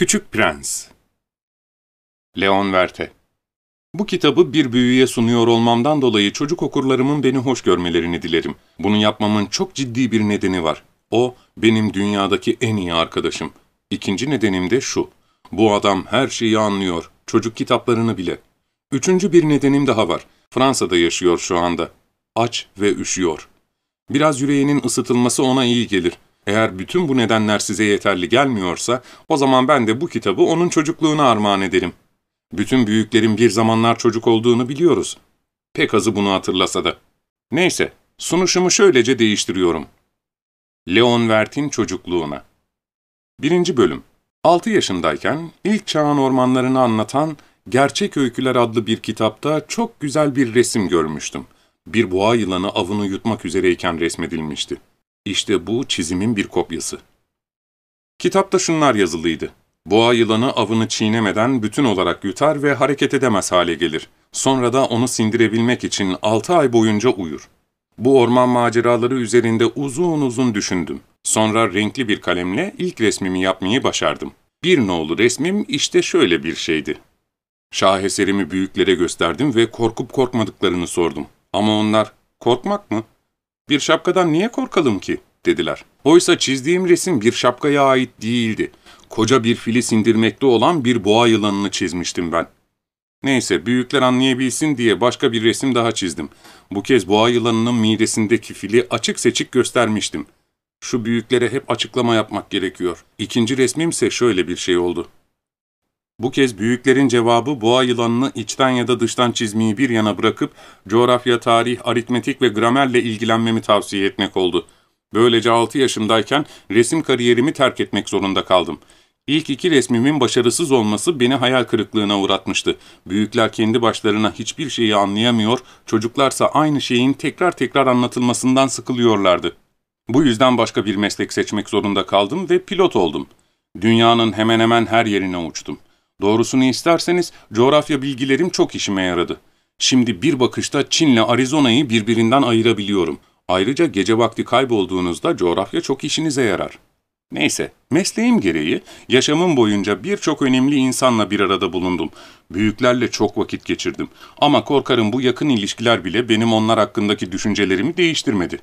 Küçük Prens Leon Verte Bu kitabı bir büyüye sunuyor olmamdan dolayı çocuk okurlarımın beni hoş görmelerini dilerim. Bunu yapmamın çok ciddi bir nedeni var. O, benim dünyadaki en iyi arkadaşım. İkinci nedenim de şu. Bu adam her şeyi anlıyor, çocuk kitaplarını bile. Üçüncü bir nedenim daha var. Fransa'da yaşıyor şu anda. Aç ve üşüyor. Biraz yüreğinin ısıtılması ona iyi gelir. Eğer bütün bu nedenler size yeterli gelmiyorsa, o zaman ben de bu kitabı onun çocukluğuna armağan ederim. Bütün büyüklerin bir zamanlar çocuk olduğunu biliyoruz. Pek azı bunu hatırlasa da. Neyse, sunuşumu şöylece değiştiriyorum. Leon Vert'in çocukluğuna. Birinci bölüm. 6 yaşındayken ilk çağın ormanlarını anlatan Gerçek Öyküler adlı bir kitapta çok güzel bir resim görmüştüm. Bir boğa yılanı avını yutmak üzereyken resmedilmişti. İşte bu çizimin bir kopyası. Kitapta şunlar yazılıydı. Boğa yılanı avını çiğnemeden bütün olarak yutar ve hareket edemez hale gelir. Sonra da onu sindirebilmek için altı ay boyunca uyur. Bu orman maceraları üzerinde uzun uzun düşündüm. Sonra renkli bir kalemle ilk resmimi yapmayı başardım. Bir nolu resmim işte şöyle bir şeydi. Şaheserimi büyüklere gösterdim ve korkup korkmadıklarını sordum. Ama onlar, korkmak mı? Bir şapkadan niye korkalım ki? dediler. Oysa çizdiğim resim bir şapkaya ait değildi. Koca bir fili sindirmekte olan bir boğa yılanını çizmiştim ben. Neyse, büyükler anlayabilsin diye başka bir resim daha çizdim. Bu kez boğa yılanının midesindeki fili açık seçik göstermiştim. Şu büyüklere hep açıklama yapmak gerekiyor. İkinci resmimse şöyle bir şey oldu. Bu kez büyüklerin cevabı boğa yılanını içten ya da dıştan çizmeyi bir yana bırakıp coğrafya, tarih, aritmetik ve gramerle ilgilenmemi tavsiye etmek oldu. Böylece 6 yaşımdayken resim kariyerimi terk etmek zorunda kaldım. İlk iki resmimin başarısız olması beni hayal kırıklığına uğratmıştı. Büyükler kendi başlarına hiçbir şeyi anlayamıyor, çocuklarsa aynı şeyin tekrar tekrar anlatılmasından sıkılıyorlardı. Bu yüzden başka bir meslek seçmek zorunda kaldım ve pilot oldum. Dünyanın hemen hemen her yerine uçtum. Doğrusunu isterseniz coğrafya bilgilerim çok işime yaradı. Şimdi bir bakışta Çin'le Arizona'yı birbirinden ayırabiliyorum. Ayrıca gece vakti kaybolduğunuzda coğrafya çok işinize yarar. Neyse, mesleğim gereği yaşamım boyunca birçok önemli insanla bir arada bulundum. Büyüklerle çok vakit geçirdim. Ama korkarım bu yakın ilişkiler bile benim onlar hakkındaki düşüncelerimi değiştirmedi.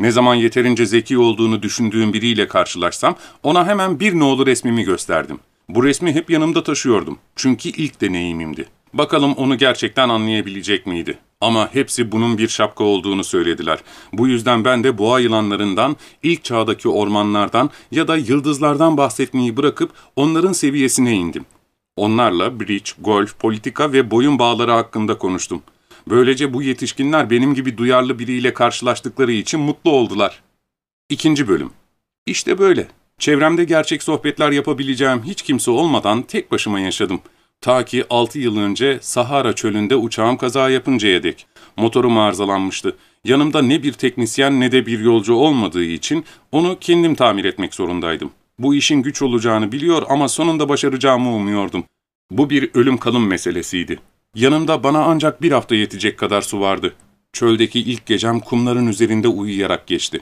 Ne zaman yeterince zeki olduğunu düşündüğüm biriyle karşılaşsam ona hemen bir nolu resmimi gösterdim. Bu resmi hep yanımda taşıyordum. Çünkü ilk deneyimimdi. Bakalım onu gerçekten anlayabilecek miydi? Ama hepsi bunun bir şapka olduğunu söylediler. Bu yüzden ben de boğa yılanlarından, ilk çağdaki ormanlardan ya da yıldızlardan bahsetmeyi bırakıp onların seviyesine indim. Onlarla bridge, golf, politika ve boyun bağları hakkında konuştum. Böylece bu yetişkinler benim gibi duyarlı biriyle karşılaştıkları için mutlu oldular. İkinci bölüm. İşte böyle. Çevremde gerçek sohbetler yapabileceğim hiç kimse olmadan tek başıma yaşadım. Ta ki 6 yıl önce Sahara çölünde uçağım kaza yapıncaya dek. Motorum arızalanmıştı. Yanımda ne bir teknisyen ne de bir yolcu olmadığı için onu kendim tamir etmek zorundaydım. Bu işin güç olacağını biliyor ama sonunda başaracağımı umuyordum. Bu bir ölüm kalım meselesiydi. Yanımda bana ancak bir hafta yetecek kadar su vardı. Çöldeki ilk gecem kumların üzerinde uyuyarak geçti.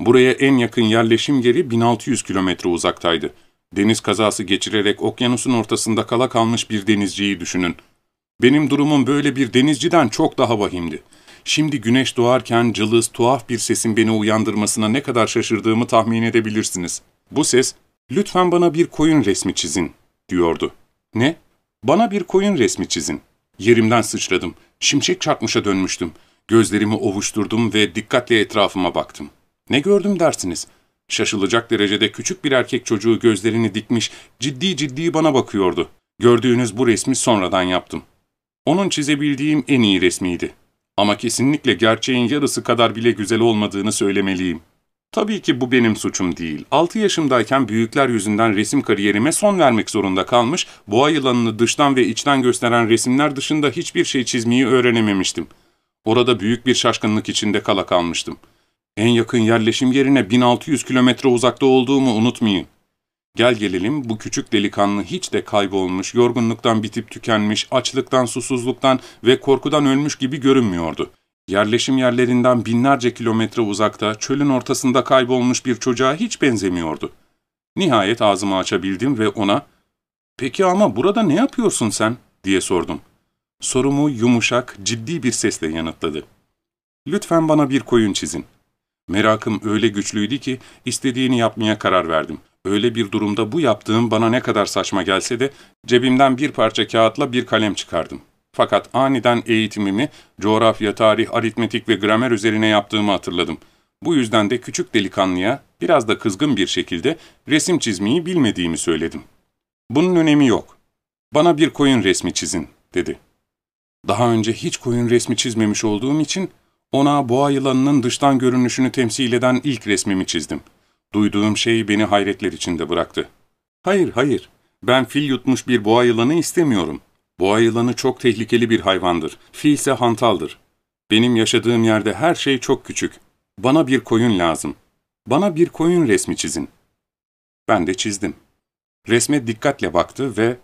Buraya en yakın yerleşim yeri 1600 kilometre uzaktaydı. Deniz kazası geçirerek okyanusun ortasında kala kalmış bir denizciyi düşünün. Benim durumum böyle bir denizciden çok daha vahimdi. Şimdi güneş doğarken cılız, tuhaf bir sesin beni uyandırmasına ne kadar şaşırdığımı tahmin edebilirsiniz. Bu ses, ''Lütfen bana bir koyun resmi çizin.'' diyordu. ''Ne? Bana bir koyun resmi çizin.'' Yerimden sıçradım. Şimşek çarpmışa dönmüştüm. Gözlerimi ovuşturdum ve dikkatle etrafıma baktım. Ne gördüm dersiniz? Şaşılacak derecede küçük bir erkek çocuğu gözlerini dikmiş, ciddi ciddi bana bakıyordu. Gördüğünüz bu resmi sonradan yaptım. Onun çizebildiğim en iyi resmiydi. Ama kesinlikle gerçeğin yarısı kadar bile güzel olmadığını söylemeliyim. Tabii ki bu benim suçum değil. 6 yaşımdayken büyükler yüzünden resim kariyerime son vermek zorunda kalmış, boğa yılanını dıştan ve içten gösteren resimler dışında hiçbir şey çizmeyi öğrenememiştim. Orada büyük bir şaşkınlık içinde kala kalmıştım. En yakın yerleşim yerine 1600 kilometre uzakta olduğumu unutmayın. Gel gelelim bu küçük delikanlı hiç de kaybolmuş, yorgunluktan bitip tükenmiş, açlıktan, susuzluktan ve korkudan ölmüş gibi görünmüyordu. Yerleşim yerlerinden binlerce kilometre uzakta, çölün ortasında kaybolmuş bir çocuğa hiç benzemiyordu. Nihayet ağzımı açabildim ve ona, Peki ama burada ne yapıyorsun sen? diye sordum. Sorumu yumuşak, ciddi bir sesle yanıtladı. Lütfen bana bir koyun çizin. Merakım öyle güçlüydü ki istediğini yapmaya karar verdim. Öyle bir durumda bu yaptığım bana ne kadar saçma gelse de cebimden bir parça kağıtla bir kalem çıkardım. Fakat aniden eğitimimi coğrafya, tarih, aritmetik ve gramer üzerine yaptığımı hatırladım. Bu yüzden de küçük delikanlıya biraz da kızgın bir şekilde resim çizmeyi bilmediğimi söyledim. Bunun önemi yok. Bana bir koyun resmi çizin, dedi. Daha önce hiç koyun resmi çizmemiş olduğum için ona boğa yılanının dıştan görünüşünü temsil eden ilk resmimi çizdim. Duyduğum şey beni hayretler içinde bıraktı. Hayır, hayır. Ben fil yutmuş bir boğa yılanı istemiyorum. Boğa yılanı çok tehlikeli bir hayvandır. Fil ise hantaldır. Benim yaşadığım yerde her şey çok küçük. Bana bir koyun lazım. Bana bir koyun resmi çizin. Ben de çizdim. Resme dikkatle baktı ve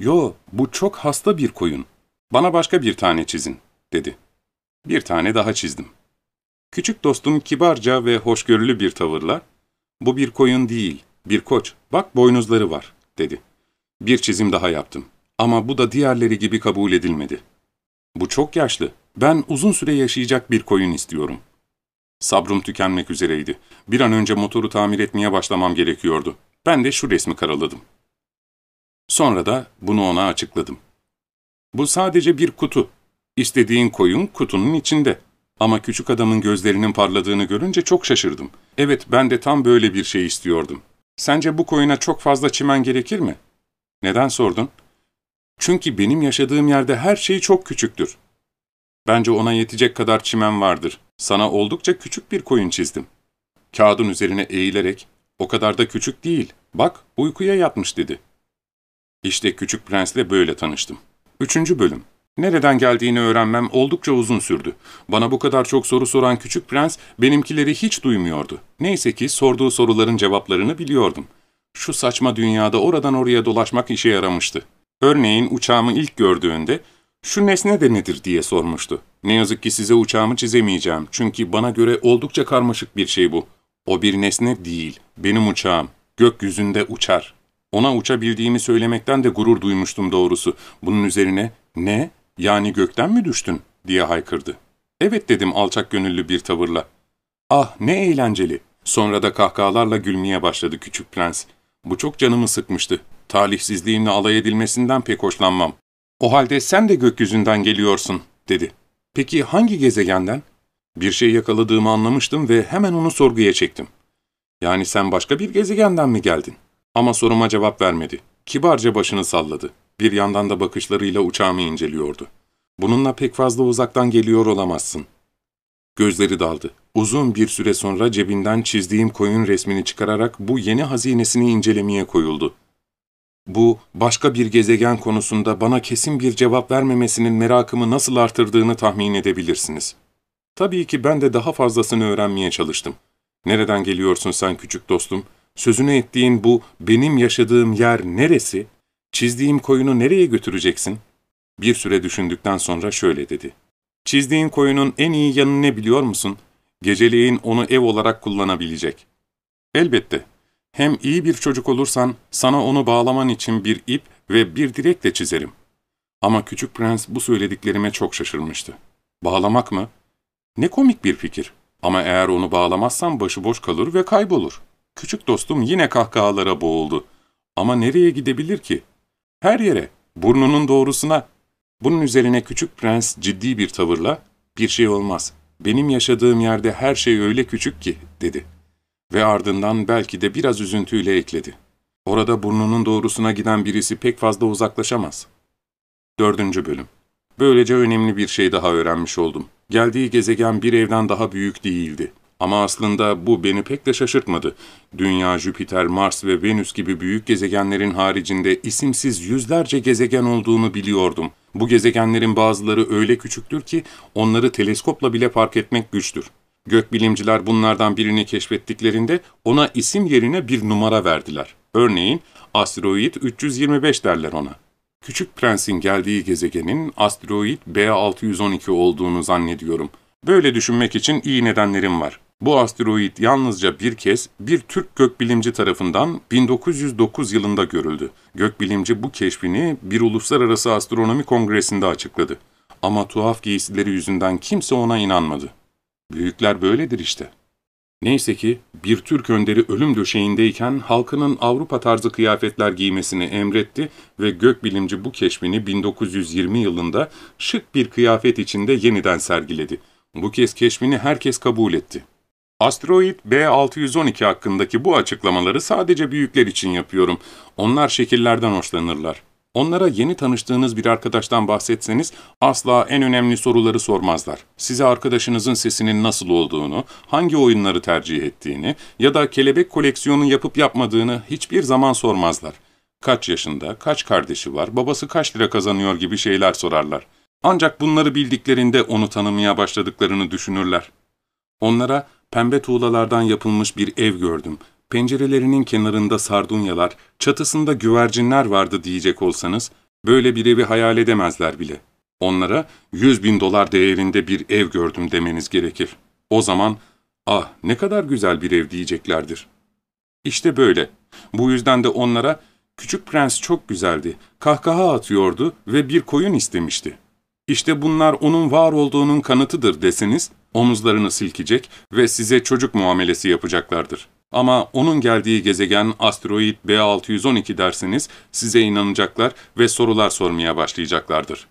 ''Yo, bu çok hasta bir koyun. Bana başka bir tane çizin.'' dedi. Bir tane daha çizdim. Küçük dostum kibarca ve hoşgörülü bir tavırla ''Bu bir koyun değil, bir koç. Bak boynuzları var.'' dedi. Bir çizim daha yaptım. Ama bu da diğerleri gibi kabul edilmedi. Bu çok yaşlı. Ben uzun süre yaşayacak bir koyun istiyorum. Sabrım tükenmek üzereydi. Bir an önce motoru tamir etmeye başlamam gerekiyordu. Ben de şu resmi karaladım. Sonra da bunu ona açıkladım. Bu sadece bir kutu. İstediğin koyun kutunun içinde. Ama küçük adamın gözlerinin parladığını görünce çok şaşırdım. Evet, ben de tam böyle bir şey istiyordum. Sence bu koyuna çok fazla çimen gerekir mi? Neden sordun? Çünkü benim yaşadığım yerde her şey çok küçüktür. Bence ona yetecek kadar çimen vardır. Sana oldukça küçük bir koyun çizdim. Kağıdın üzerine eğilerek, o kadar da küçük değil, bak uykuya yatmış dedi. İşte Küçük Prens'le böyle tanıştım. Üçüncü bölüm. Nereden geldiğini öğrenmem oldukça uzun sürdü. Bana bu kadar çok soru soran Küçük Prens, benimkileri hiç duymuyordu. Neyse ki sorduğu soruların cevaplarını biliyordum. Şu saçma dünyada oradan oraya dolaşmak işe yaramıştı. Örneğin uçağımı ilk gördüğünde, şu nesne de nedir diye sormuştu. Ne yazık ki size uçağımı çizemeyeceğim çünkü bana göre oldukça karmaşık bir şey bu. O bir nesne değil, benim uçağım. Gökyüzünde uçar. Ona uçabildiğimi söylemekten de gurur duymuştum doğrusu. Bunun üzerine, ne, yani gökten mi düştün diye haykırdı. Evet dedim alçak gönüllü bir tavırla. Ah ne eğlenceli. Sonra da kahkahalarla gülmeye başladı küçük prens. Bu çok canımı sıkmıştı. Talihsizliğimle alay edilmesinden pek hoşlanmam. O halde sen de gökyüzünden geliyorsun, dedi. Peki hangi gezegenden? Bir şey yakaladığımı anlamıştım ve hemen onu sorguya çektim. Yani sen başka bir gezegenden mi geldin? Ama soruma cevap vermedi. Kibarca başını salladı. Bir yandan da bakışlarıyla uçağımı inceliyordu. Bununla pek fazla uzaktan geliyor olamazsın. Gözleri daldı. Uzun bir süre sonra cebinden çizdiğim koyun resmini çıkararak bu yeni hazinesini incelemeye koyuldu. Bu, başka bir gezegen konusunda bana kesin bir cevap vermemesinin merakımı nasıl artırdığını tahmin edebilirsiniz. Tabii ki ben de daha fazlasını öğrenmeye çalıştım. Nereden geliyorsun sen küçük dostum? Sözünü ettiğin bu benim yaşadığım yer neresi? Çizdiğim koyunu nereye götüreceksin? Bir süre düşündükten sonra şöyle dedi. Çizdiğin koyunun en iyi yanı ne biliyor musun? Geceleyin onu ev olarak kullanabilecek. Elbette. Hem iyi bir çocuk olursan sana onu bağlaman için bir ip ve bir direkle çizerim. Ama küçük prens bu söylediklerime çok şaşırmıştı. Bağlamak mı? Ne komik bir fikir. Ama eğer onu bağlamazsam başıboş kalır ve kaybolur. Küçük dostum yine kahkahalara boğuldu. Ama nereye gidebilir ki? Her yere, burnunun doğrusuna. Bunun üzerine küçük prens ciddi bir tavırla, ''Bir şey olmaz, benim yaşadığım yerde her şey öyle küçük ki.'' dedi. Ve ardından belki de biraz üzüntüyle ekledi. Orada burnunun doğrusuna giden birisi pek fazla uzaklaşamaz. Dördüncü bölüm. Böylece önemli bir şey daha öğrenmiş oldum. Geldiği gezegen bir evden daha büyük değildi. Ama aslında bu beni pek de şaşırtmadı. Dünya, Jüpiter, Mars ve Venüs gibi büyük gezegenlerin haricinde isimsiz yüzlerce gezegen olduğunu biliyordum. Bu gezegenlerin bazıları öyle küçüktür ki onları teleskopla bile fark etmek güçtür. Gökbilimciler bunlardan birini keşfettiklerinde ona isim yerine bir numara verdiler. Örneğin asteroid 325 derler ona. Küçük Prens'in geldiği gezegenin asteroid B612 olduğunu zannediyorum. Böyle düşünmek için iyi nedenlerim var. Bu asteroid yalnızca bir kez bir Türk gökbilimci tarafından 1909 yılında görüldü. Gökbilimci bu keşfini bir uluslararası astronomi kongresinde açıkladı. Ama tuhaf giysileri yüzünden kimse ona inanmadı. Büyükler böyledir işte. Neyse ki bir Türk önderi ölüm döşeğindeyken halkının Avrupa tarzı kıyafetler giymesini emretti ve gökbilimci bu keşfini 1920 yılında şık bir kıyafet içinde yeniden sergiledi. Bu kez keşfini herkes kabul etti. Asteroid B612 hakkındaki bu açıklamaları sadece büyükler için yapıyorum. Onlar şekillerden hoşlanırlar. Onlara yeni tanıştığınız bir arkadaştan bahsetseniz asla en önemli soruları sormazlar. Size arkadaşınızın sesinin nasıl olduğunu, hangi oyunları tercih ettiğini ya da kelebek koleksiyonu yapıp yapmadığını hiçbir zaman sormazlar. Kaç yaşında, kaç kardeşi var, babası kaç lira kazanıyor gibi şeyler sorarlar. Ancak bunları bildiklerinde onu tanımaya başladıklarını düşünürler. Onlara pembe tuğlalardan yapılmış bir ev gördüm. Pencerelerinin kenarında sardunyalar, çatısında güvercinler vardı diyecek olsanız, böyle bir evi hayal edemezler bile. Onlara 100 bin dolar değerinde bir ev gördüm demeniz gerekir. O zaman, ah ne kadar güzel bir ev diyeceklerdir. İşte böyle. Bu yüzden de onlara, küçük prens çok güzeldi, kahkaha atıyordu ve bir koyun istemişti. İşte bunlar onun var olduğunun kanıtıdır deseniz, omuzlarını silkecek ve size çocuk muamelesi yapacaklardır. Ama onun geldiği gezegen asteroid B612 derseniz size inanacaklar ve sorular sormaya başlayacaklardır.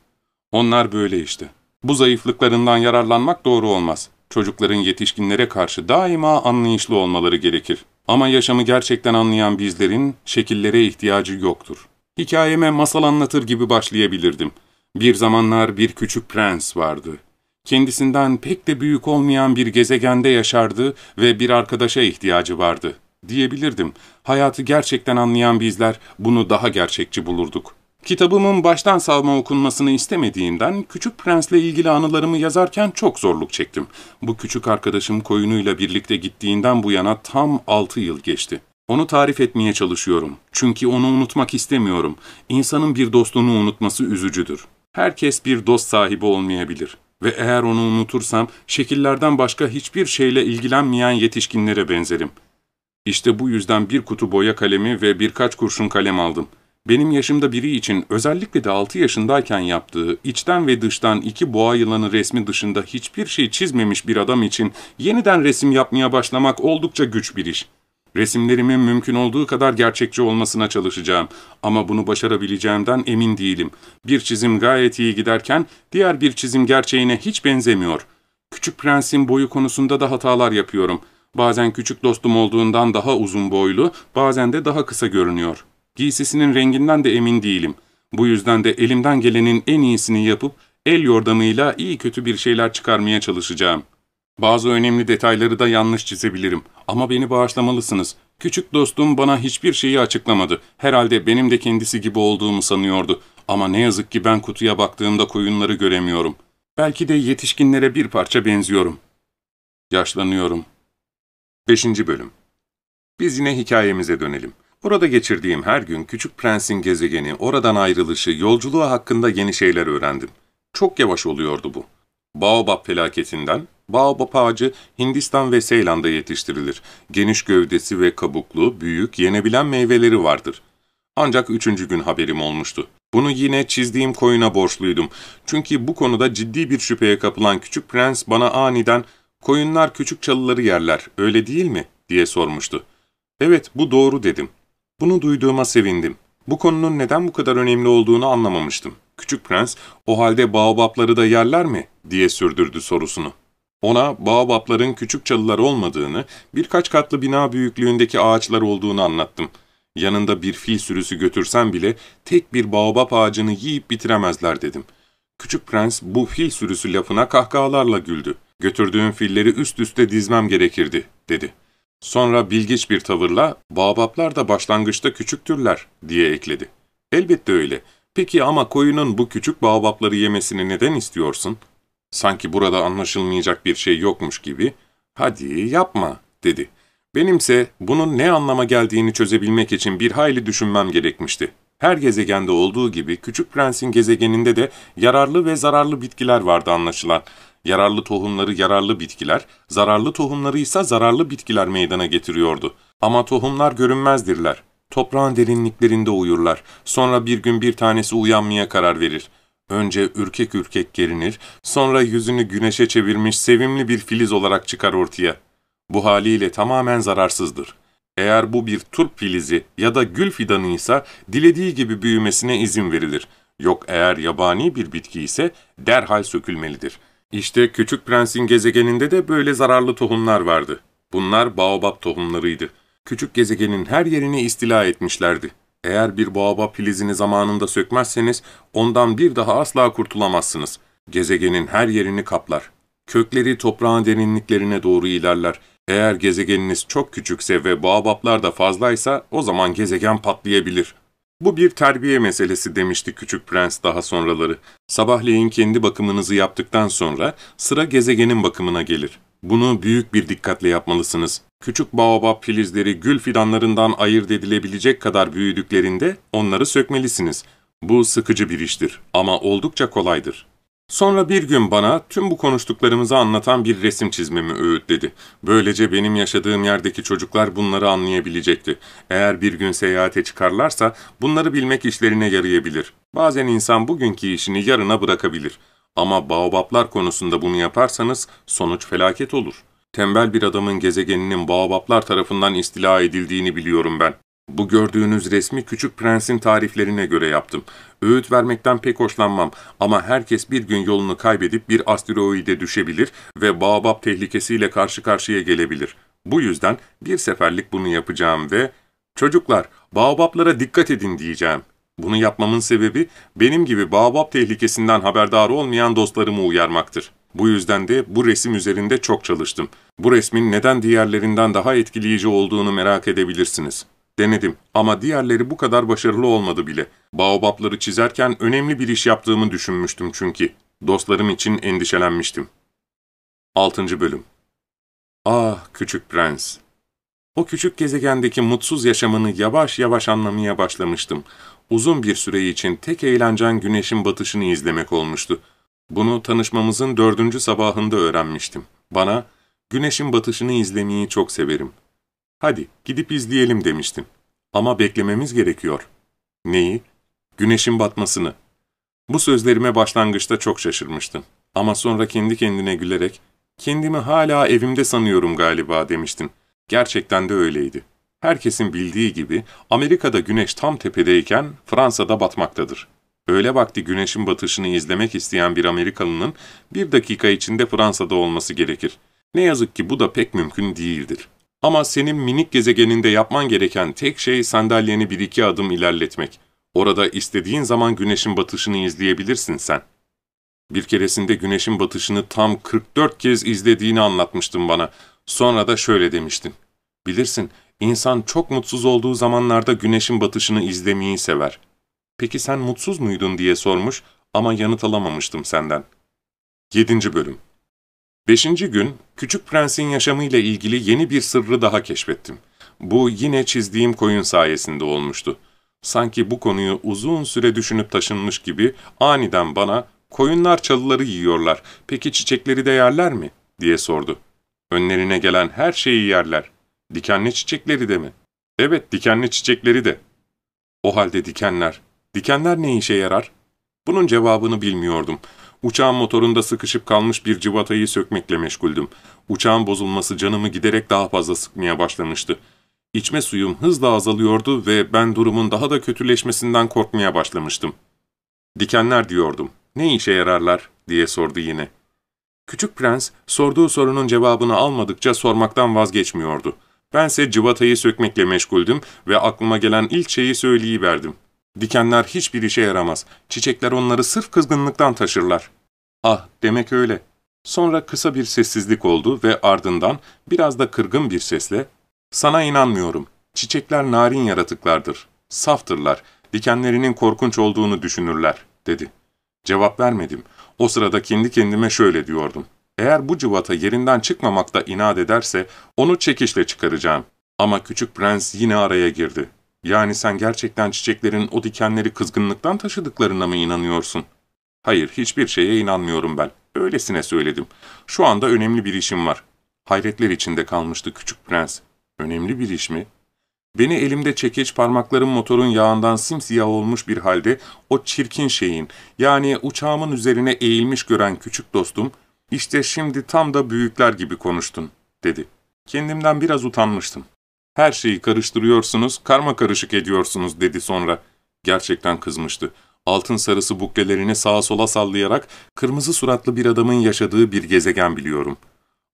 Onlar böyle işte. Bu zayıflıklarından yararlanmak doğru olmaz. Çocukların yetişkinlere karşı daima anlayışlı olmaları gerekir. Ama yaşamı gerçekten anlayan bizlerin şekillere ihtiyacı yoktur. Hikayeme masal anlatır gibi başlayabilirdim. Bir zamanlar bir küçük prens vardı. Kendisinden pek de büyük olmayan bir gezegende yaşardı ve bir arkadaşa ihtiyacı vardı. Diyebilirdim. Hayatı gerçekten anlayan bizler bunu daha gerçekçi bulurduk. Kitabımın baştan savma okunmasını istemediğimden Küçük Prens'le ilgili anılarımı yazarken çok zorluk çektim. Bu küçük arkadaşım koyunuyla birlikte gittiğinden bu yana tam altı yıl geçti. Onu tarif etmeye çalışıyorum. Çünkü onu unutmak istemiyorum. İnsanın bir dostunu unutması üzücüdür. Herkes bir dost sahibi olmayabilir. Ve eğer onu unutursam, şekillerden başka hiçbir şeyle ilgilenmeyen yetişkinlere benzerim. İşte bu yüzden bir kutu boya kalemi ve birkaç kurşun kalem aldım. Benim yaşımda biri için özellikle de 6 yaşındayken yaptığı, içten ve dıştan iki boğa yılanı resmi dışında hiçbir şey çizmemiş bir adam için yeniden resim yapmaya başlamak oldukça güç bir iş. Resimlerimin mümkün olduğu kadar gerçekçi olmasına çalışacağım ama bunu başarabileceğimden emin değilim. Bir çizim gayet iyi giderken diğer bir çizim gerçeğine hiç benzemiyor. Küçük Prens'in boyu konusunda da hatalar yapıyorum. Bazen küçük dostum olduğundan daha uzun boylu, bazen de daha kısa görünüyor. Giysisinin renginden de emin değilim. Bu yüzden de elimden gelenin en iyisini yapıp el yordamıyla iyi kötü bir şeyler çıkarmaya çalışacağım.'' Bazı önemli detayları da yanlış çizebilirim. Ama beni bağışlamalısınız. Küçük dostum bana hiçbir şeyi açıklamadı. Herhalde benim de kendisi gibi olduğumu sanıyordu. Ama ne yazık ki ben kutuya baktığımda koyunları göremiyorum. Belki de yetişkinlere bir parça benziyorum. Yaşlanıyorum. 5. Bölüm Biz yine hikayemize dönelim. Burada geçirdiğim her gün Küçük Prens'in gezegeni, oradan ayrılışı, yolculuğu hakkında yeni şeyler öğrendim. Çok yavaş oluyordu bu. Baobab felaketinden, Baobab ağacı Hindistan ve Seylan'da yetiştirilir. Geniş gövdesi ve kabuklu, büyük, yenebilen meyveleri vardır. Ancak üçüncü gün haberim olmuştu. Bunu yine çizdiğim koyuna borçluydum. Çünkü bu konuda ciddi bir şüpheye kapılan küçük prens bana aniden ''Koyunlar küçük çalıları yerler, öyle değil mi?'' diye sormuştu. ''Evet, bu doğru.'' dedim. Bunu duyduğuma sevindim. Bu konunun neden bu kadar önemli olduğunu anlamamıştım. Küçük prens, ''O halde baobapları da yerler mi?'' diye sürdürdü sorusunu. Ona baobapların küçük çalılar olmadığını, birkaç katlı bina büyüklüğündeki ağaçlar olduğunu anlattım. Yanında bir fil sürüsü götürsem bile tek bir baobap ağacını yiyip bitiremezler dedim. Küçük prens bu fil sürüsü lafına kahkahalarla güldü. Götürdüğüm filleri üst üste dizmem gerekirdi, dedi. Sonra bilgiç bir tavırla, baobaplar da başlangıçta küçüktürler, diye ekledi. Elbette öyle. Peki ama koyunun bu küçük baobapları yemesini neden istiyorsun? Sanki burada anlaşılmayacak bir şey yokmuş gibi, ''Hadi yapma.'' dedi. Benimse bunun ne anlama geldiğini çözebilmek için bir hayli düşünmem gerekmişti. Her gezegende olduğu gibi Küçük Prens'in gezegeninde de yararlı ve zararlı bitkiler vardı anlaşılan. Yararlı tohumları yararlı bitkiler, zararlı tohumları ise zararlı bitkiler meydana getiriyordu. Ama tohumlar görünmezdirler. Toprağın derinliklerinde uyurlar. Sonra bir gün bir tanesi uyanmaya karar verir. Önce ürkek ürkek gerinir, sonra yüzünü güneşe çevirmiş sevimli bir filiz olarak çıkar ortaya. Bu haliyle tamamen zararsızdır. Eğer bu bir turp filizi ya da gül fidanı ise dilediği gibi büyümesine izin verilir. Yok eğer yabani bir bitki ise derhal sökülmelidir. İşte Küçük Prens'in gezegeninde de böyle zararlı tohumlar vardı. Bunlar baobab tohumlarıydı. Küçük gezegenin her yerini istila etmişlerdi. Eğer bir baobab filizini zamanında sökmezseniz ondan bir daha asla kurtulamazsınız. Gezegenin her yerini kaplar. Kökleri toprağın derinliklerine doğru ilerler. Eğer gezegeniniz çok küçükse ve baobablar da fazlaysa o zaman gezegen patlayabilir. Bu bir terbiye meselesi demişti Küçük Prens daha sonraları. Sabahleyin kendi bakımınızı yaptıktan sonra sıra gezegenin bakımına gelir. Bunu büyük bir dikkatle yapmalısınız. Küçük baobab filizleri gül fidanlarından ayırt edilebilecek kadar büyüdüklerinde onları sökmelisiniz. Bu sıkıcı bir iştir ama oldukça kolaydır. Sonra bir gün bana tüm bu konuştuklarımızı anlatan bir resim çizmemi öğütledi. Böylece benim yaşadığım yerdeki çocuklar bunları anlayabilecekti. Eğer bir gün seyahate çıkarlarsa bunları bilmek işlerine yarayabilir. Bazen insan bugünkü işini yarına bırakabilir. Ama baobablar konusunda bunu yaparsanız sonuç felaket olur. Tembel bir adamın gezegeninin baobablar tarafından istila edildiğini biliyorum ben. Bu gördüğünüz resmi Küçük Prens'in tariflerine göre yaptım. Öğüt vermekten pek hoşlanmam ama herkes bir gün yolunu kaybedip bir asteroide düşebilir ve Baobab tehlikesiyle karşı karşıya gelebilir. Bu yüzden bir seferlik bunu yapacağım ve ''Çocuklar, Baobablara dikkat edin.'' diyeceğim. Bunu yapmamın sebebi benim gibi Baobab tehlikesinden haberdar olmayan dostlarımı uyarmaktır. Bu yüzden de bu resim üzerinde çok çalıştım. Bu resmin neden diğerlerinden daha etkileyici olduğunu merak edebilirsiniz. Denedim ama diğerleri bu kadar başarılı olmadı bile. Baobabları çizerken önemli bir iş yaptığımı düşünmüştüm çünkü. Dostlarım için endişelenmiştim. 6. Bölüm Ah küçük prens! O küçük gezegendeki mutsuz yaşamını yavaş yavaş anlamaya başlamıştım. Uzun bir süre için tek eğlencen güneşin batışını izlemek olmuştu. Bunu tanışmamızın dördüncü sabahında öğrenmiştim. Bana, güneşin batışını izlemeyi çok severim. Hadi gidip izleyelim demiştin. Ama beklememiz gerekiyor. Neyi? Güneşin batmasını. Bu sözlerime başlangıçta çok şaşırmıştın. Ama sonra kendi kendine gülerek, kendimi hala evimde sanıyorum galiba demiştin. Gerçekten de öyleydi. Herkesin bildiği gibi Amerika'da güneş tam tepedeyken Fransa'da batmaktadır. Öğle vakti güneşin batışını izlemek isteyen bir Amerikalının bir dakika içinde Fransa'da olması gerekir. Ne yazık ki bu da pek mümkün değildir. Ama senin minik gezegeninde yapman gereken tek şey sandalyeni bir iki adım ilerletmek. Orada istediğin zaman güneşin batışını izleyebilirsin sen. Bir keresinde güneşin batışını tam 44 kez izlediğini anlatmıştın bana. Sonra da şöyle demiştin. Bilirsin, insan çok mutsuz olduğu zamanlarda güneşin batışını izlemeyi sever. Peki sen mutsuz muydun diye sormuş ama yanıt alamamıştım senden. 7. Bölüm Beşinci gün, Küçük Prens'in yaşamıyla ilgili yeni bir sırrı daha keşfettim. Bu yine çizdiğim koyun sayesinde olmuştu. Sanki bu konuyu uzun süre düşünüp taşınmış gibi aniden bana ''Koyunlar çalıları yiyorlar, peki çiçekleri de yerler mi?'' diye sordu. Önlerine gelen her şeyi yerler. Dikenli çiçekleri de mi? Evet, dikenli çiçekleri de. O halde dikenler. Dikenler ne işe yarar? Bunun cevabını bilmiyordum. Uçağın motorunda sıkışıp kalmış bir cıvatayı sökmekle meşguldüm. Uçağın bozulması canımı giderek daha fazla sıkmaya başlamıştı. İçme suyum hızla azalıyordu ve ben durumun daha da kötüleşmesinden korkmaya başlamıştım. Dikenler diyordum. Ne işe yararlar diye sordu yine. Küçük prens sorduğu sorunun cevabını almadıkça sormaktan vazgeçmiyordu. Bense cıvatayı sökmekle meşguldüm ve aklıma gelen ilk şeyi söyleyiverdim. Dikenler hiçbir işe yaramaz. Çiçekler onları sırf kızgınlıktan taşırlar. Ah, demek öyle. Sonra kısa bir sessizlik oldu ve ardından biraz da kırgın bir sesle ''Sana inanmıyorum. Çiçekler narin yaratıklardır. Saftırlar. Dikenlerinin korkunç olduğunu düşünürler.'' dedi. Cevap vermedim. O sırada kendi kendime şöyle diyordum. Eğer bu cıvata yerinden çıkmamakta inat ederse onu çekişle çıkaracağım. Ama küçük prens yine araya girdi. Yani sen gerçekten çiçeklerin o dikenleri kızgınlıktan taşıdıklarına mı inanıyorsun? Hayır, hiçbir şeye inanmıyorum ben. Öylesine söyledim. Şu anda önemli bir işim var. Hayretler içinde kalmıştı küçük prens. Önemli bir iş mi? Beni elimde çekeç parmaklarım motorun yağından simsiyah olmuş bir halde o çirkin şeyin, yani uçağımın üzerine eğilmiş gören küçük dostum, işte şimdi tam da büyükler gibi konuştun, dedi. Kendimden biraz utanmıştım. Her şeyi karıştırıyorsunuz, karma karışık ediyorsunuz, dedi sonra. Gerçekten kızmıştı. Altın sarısı buklelerini sağa sola sallayarak kırmızı suratlı bir adamın yaşadığı bir gezegen biliyorum.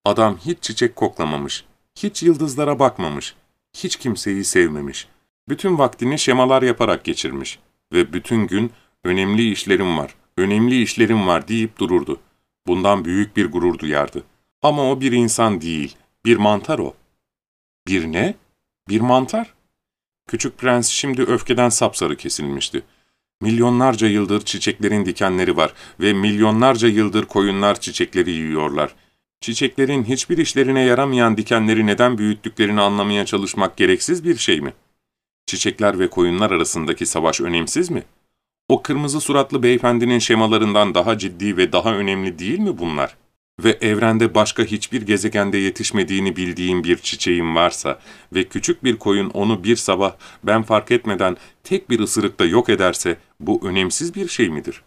Adam hiç çiçek koklamamış, hiç yıldızlara bakmamış, hiç kimseyi sevmemiş. Bütün vaktini şemalar yaparak geçirmiş ve bütün gün önemli işlerim var, önemli işlerim var deyip dururdu. Bundan büyük bir gurur duyardı. Ama o bir insan değil, bir mantar o. Bir ne? Bir mantar? Küçük prens şimdi öfkeden sapsarı kesilmişti. Milyonlarca yıldır çiçeklerin dikenleri var ve milyonlarca yıldır koyunlar çiçekleri yiyorlar. Çiçeklerin hiçbir işlerine yaramayan dikenleri neden büyüttüklerini anlamaya çalışmak gereksiz bir şey mi? Çiçekler ve koyunlar arasındaki savaş önemsiz mi? O kırmızı suratlı beyefendinin şemalarından daha ciddi ve daha önemli değil mi bunlar? Ve evrende başka hiçbir gezegende yetişmediğini bildiğim bir çiçeğim varsa ve küçük bir koyun onu bir sabah ben fark etmeden tek bir ısırıkta yok ederse bu önemsiz bir şey midir?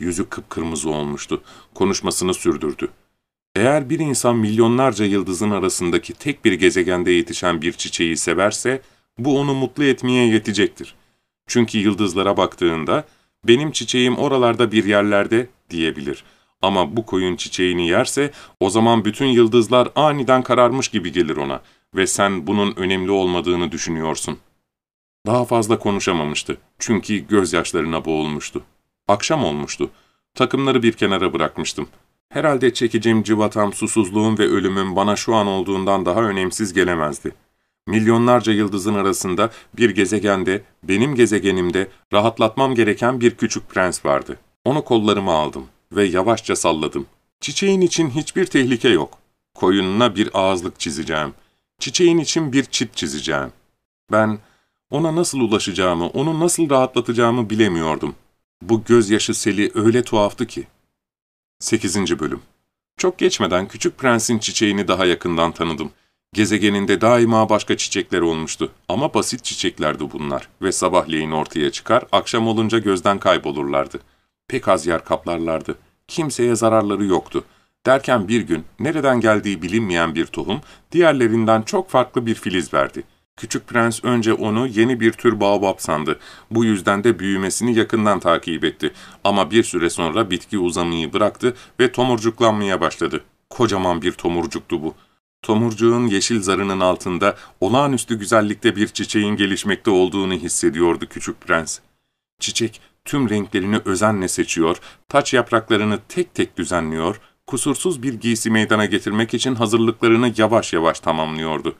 Yüzü kıpkırmızı olmuştu. Konuşmasını sürdürdü. Eğer bir insan milyonlarca yıldızın arasındaki tek bir gezegende yetişen bir çiçeği severse, bu onu mutlu etmeye yetecektir. Çünkü yıldızlara baktığında, benim çiçeğim oralarda bir yerlerde diyebilir. Ama bu koyun çiçeğini yerse, o zaman bütün yıldızlar aniden kararmış gibi gelir ona ve sen bunun önemli olmadığını düşünüyorsun. Daha fazla konuşamamıştı çünkü gözyaşlarına boğulmuştu. Akşam olmuştu. Takımları bir kenara bırakmıştım. Herhalde çekeceğim cıvatam susuzluğun ve ölümün bana şu an olduğundan daha önemsiz gelemezdi. Milyonlarca yıldızın arasında bir gezegende, benim gezegenimde rahatlatmam gereken bir küçük prens vardı. Onu kollarıma aldım ve yavaşça salladım. Çiçeğin için hiçbir tehlike yok. Koyununa bir ağızlık çizeceğim. Çiçeğin için bir çit çizeceğim. Ben ona nasıl ulaşacağımı, onu nasıl rahatlatacağımı bilemiyordum. Bu gözyaşı seli öyle tuhaftı ki. 8. Bölüm Çok geçmeden Küçük Prens'in çiçeğini daha yakından tanıdım. Gezegeninde daima başka çiçekler olmuştu ama basit çiçeklerdi bunlar ve sabahleyin ortaya çıkar, akşam olunca gözden kaybolurlardı. Pek az yer kaplarlardı. Kimseye zararları yoktu. Derken bir gün nereden geldiği bilinmeyen bir tohum diğerlerinden çok farklı bir filiz verdi. Küçük prens önce onu yeni bir tür baobab sandı. Bu yüzden de büyümesini yakından takip etti. Ama bir süre sonra bitki uzamayı bıraktı ve tomurcuklanmaya başladı. Kocaman bir tomurcuktu bu. Tomurcuğun yeşil zarının altında olağanüstü güzellikte bir çiçeğin gelişmekte olduğunu hissediyordu küçük prens. Çiçek tüm renklerini özenle seçiyor, taç yapraklarını tek tek düzenliyor, kusursuz bir giysi meydana getirmek için hazırlıklarını yavaş yavaş tamamlıyordu.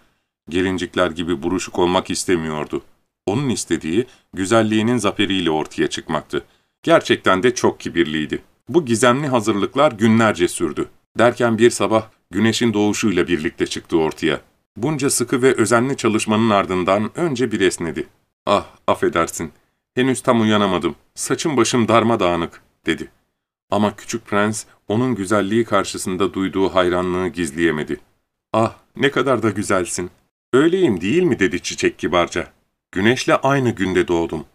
Gelincikler gibi buruşuk olmak istemiyordu. Onun istediği, güzelliğinin zaferiyle ortaya çıkmaktı. Gerçekten de çok kibirliydi. Bu gizemli hazırlıklar günlerce sürdü. Derken bir sabah güneşin doğuşuyla birlikte çıktı ortaya. Bunca sıkı ve özenli çalışmanın ardından önce bir esnedi. ''Ah, affedersin, henüz tam uyanamadım, saçım başım darmadağınık.'' dedi. Ama küçük prens onun güzelliği karşısında duyduğu hayranlığı gizleyemedi. ''Ah, ne kadar da güzelsin.'' ''Öyleyim değil mi?'' dedi çiçek kibarca. ''Güneşle aynı günde doğdum.''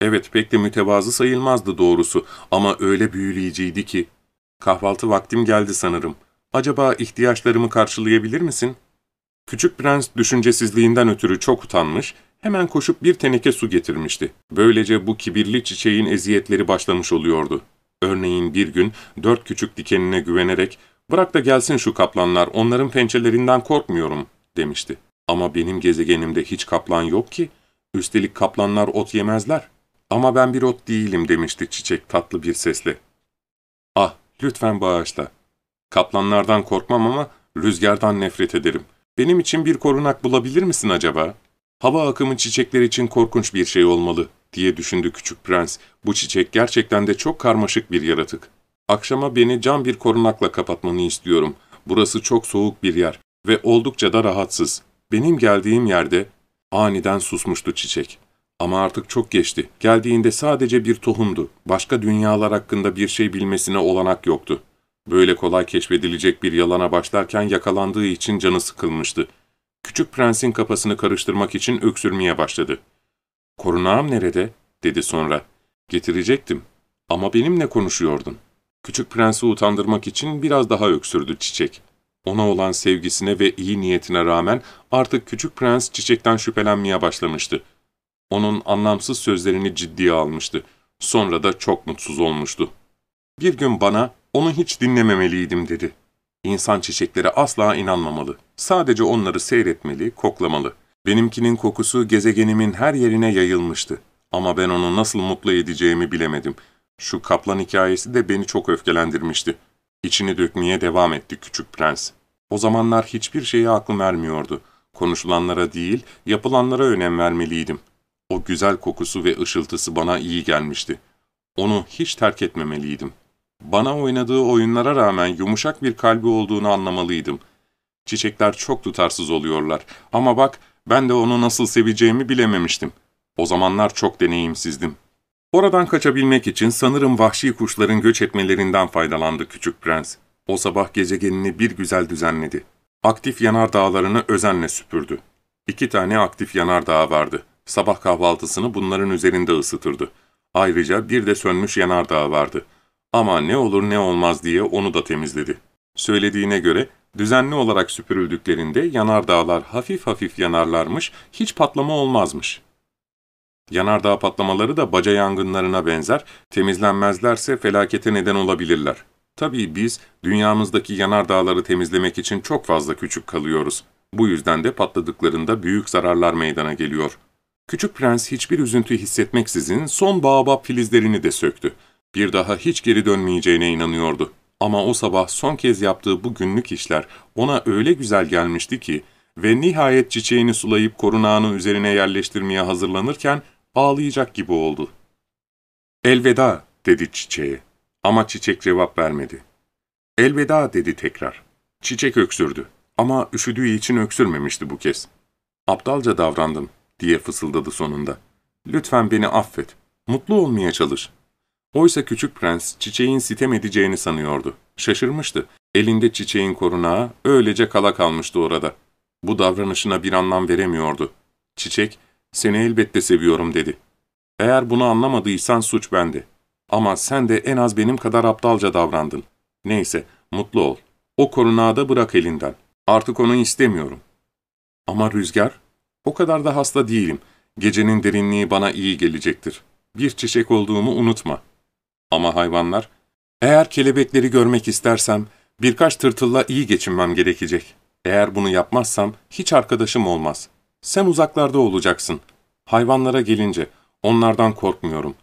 Evet, pek de mütevazı sayılmazdı doğrusu ama öyle büyüleyiciydi ki. Kahvaltı vaktim geldi sanırım. Acaba ihtiyaçlarımı karşılayabilir misin? Küçük prens düşüncesizliğinden ötürü çok utanmış, hemen koşup bir teneke su getirmişti. Böylece bu kibirli çiçeğin eziyetleri başlamış oluyordu. Örneğin bir gün dört küçük dikenine güvenerek, ''Bırak da gelsin şu kaplanlar, onların pençelerinden korkmuyorum.'' demişti. Ama benim gezegenimde hiç kaplan yok ki. Üstelik kaplanlar ot yemezler. Ama ben bir ot değilim demişti çiçek tatlı bir sesle. Ah, lütfen bağışla. Kaplanlardan korkmam ama rüzgardan nefret ederim. Benim için bir korunak bulabilir misin acaba? Hava akımı çiçekler için korkunç bir şey olmalı, diye düşündü küçük prens. Bu çiçek gerçekten de çok karmaşık bir yaratık. Akşama beni cam bir korunakla kapatmanı istiyorum. Burası çok soğuk bir yer ve oldukça da rahatsız. Benim geldiğim yerde Aniden susmuştu çiçek. Ama artık çok geçti. Geldiğinde sadece bir tohumdu. Başka dünyalar hakkında bir şey bilmesine olanak yoktu. Böyle kolay keşfedilecek bir yalana başlarken yakalandığı için canı sıkılmıştı. Küçük prensin kafasını karıştırmak için öksürmeye başladı. ''Korunağım nerede?'' dedi sonra. ''Getirecektim. Ama benimle konuşuyordun.'' Küçük prensi utandırmak için biraz daha öksürdü çiçek. Ona olan sevgisine ve iyi niyetine rağmen artık küçük prens çiçekten şüphelenmeye başlamıştı. Onun anlamsız sözlerini ciddiye almıştı. Sonra da çok mutsuz olmuştu. Bir gün bana onu hiç dinlememeliydim dedi. İnsan çiçeklere asla inanmamalı. Sadece onları seyretmeli, koklamalı. Benimkinin kokusu gezegenimin her yerine yayılmıştı. Ama ben onu nasıl mutlu edeceğimi bilemedim. Şu kaplan hikayesi de beni çok öfkelendirmişti. İçini dökmeye devam etti küçük prens. O zamanlar hiçbir şeye aklım ermiyordu. Konuşulanlara değil, yapılanlara önem vermeliydim. O güzel kokusu ve ışıltısı bana iyi gelmişti. Onu hiç terk etmemeliydim. Bana oynadığı oyunlara rağmen yumuşak bir kalbi olduğunu anlamalıydım. Çiçekler çok tutarsız oluyorlar ama bak ben de onu nasıl seveceğimi bilememiştim. O zamanlar çok deneyimsizdim. Oradan kaçabilmek için sanırım vahşi kuşların göç etmelerinden faydalandı küçük prens. O sabah gezegenini bir güzel düzenledi. Aktif yanardağlarını özenle süpürdü. İki tane aktif yanardağ vardı. Sabah kahvaltısını bunların üzerinde ısıtırdı. Ayrıca bir de sönmüş yanardağ vardı. Ama ne olur ne olmaz diye onu da temizledi. Söylediğine göre düzenli olarak süpürüldüklerinde yanardağlar hafif hafif yanarlarmış, hiç patlama olmazmış. Yanardağ patlamaları da baca yangınlarına benzer, temizlenmezlerse felakete neden olabilirler. Tabii biz dünyamızdaki yanardağları temizlemek için çok fazla küçük kalıyoruz. Bu yüzden de patladıklarında büyük zararlar meydana geliyor. Küçük prens hiçbir üzüntü hissetmeksizin son baobab filizlerini de söktü. Bir daha hiç geri dönmeyeceğine inanıyordu. Ama o sabah son kez yaptığı bu günlük işler ona öyle güzel gelmişti ki ve nihayet çiçeğini sulayıp korunağını üzerine yerleştirmeye hazırlanırken ağlayacak gibi oldu. ''Elveda'' dedi çiçeğe. Ama çiçek cevap vermedi. ''Elveda'' dedi tekrar. Çiçek öksürdü. Ama üşüdüğü için öksürmemişti bu kez. ''Aptalca davrandım.'' diye fısıldadı sonunda. ''Lütfen beni affet. Mutlu olmaya çalış.'' Oysa küçük prens çiçeğin sitem edeceğini sanıyordu. Şaşırmıştı. Elinde çiçeğin korunağı öylece kala kalmıştı orada. Bu davranışına bir anlam veremiyordu. Çiçek, seni elbette seviyorum dedi. Eğer bunu anlamadıysan suç bende. Ama sen de en az benim kadar aptalca davrandın. Neyse, mutlu ol. O korunağı da bırak elinden. Artık onu istemiyorum. Ama rüzgar, o kadar da hasta değilim. Gecenin derinliği bana iyi gelecektir. Bir çiçek olduğumu unutma. Ama hayvanlar, eğer kelebekleri görmek istersem birkaç tırtılla iyi geçinmem gerekecek. Eğer bunu yapmazsam hiç arkadaşım olmaz. Sen uzaklarda olacaksın. Hayvanlara gelince onlardan korkmuyorum.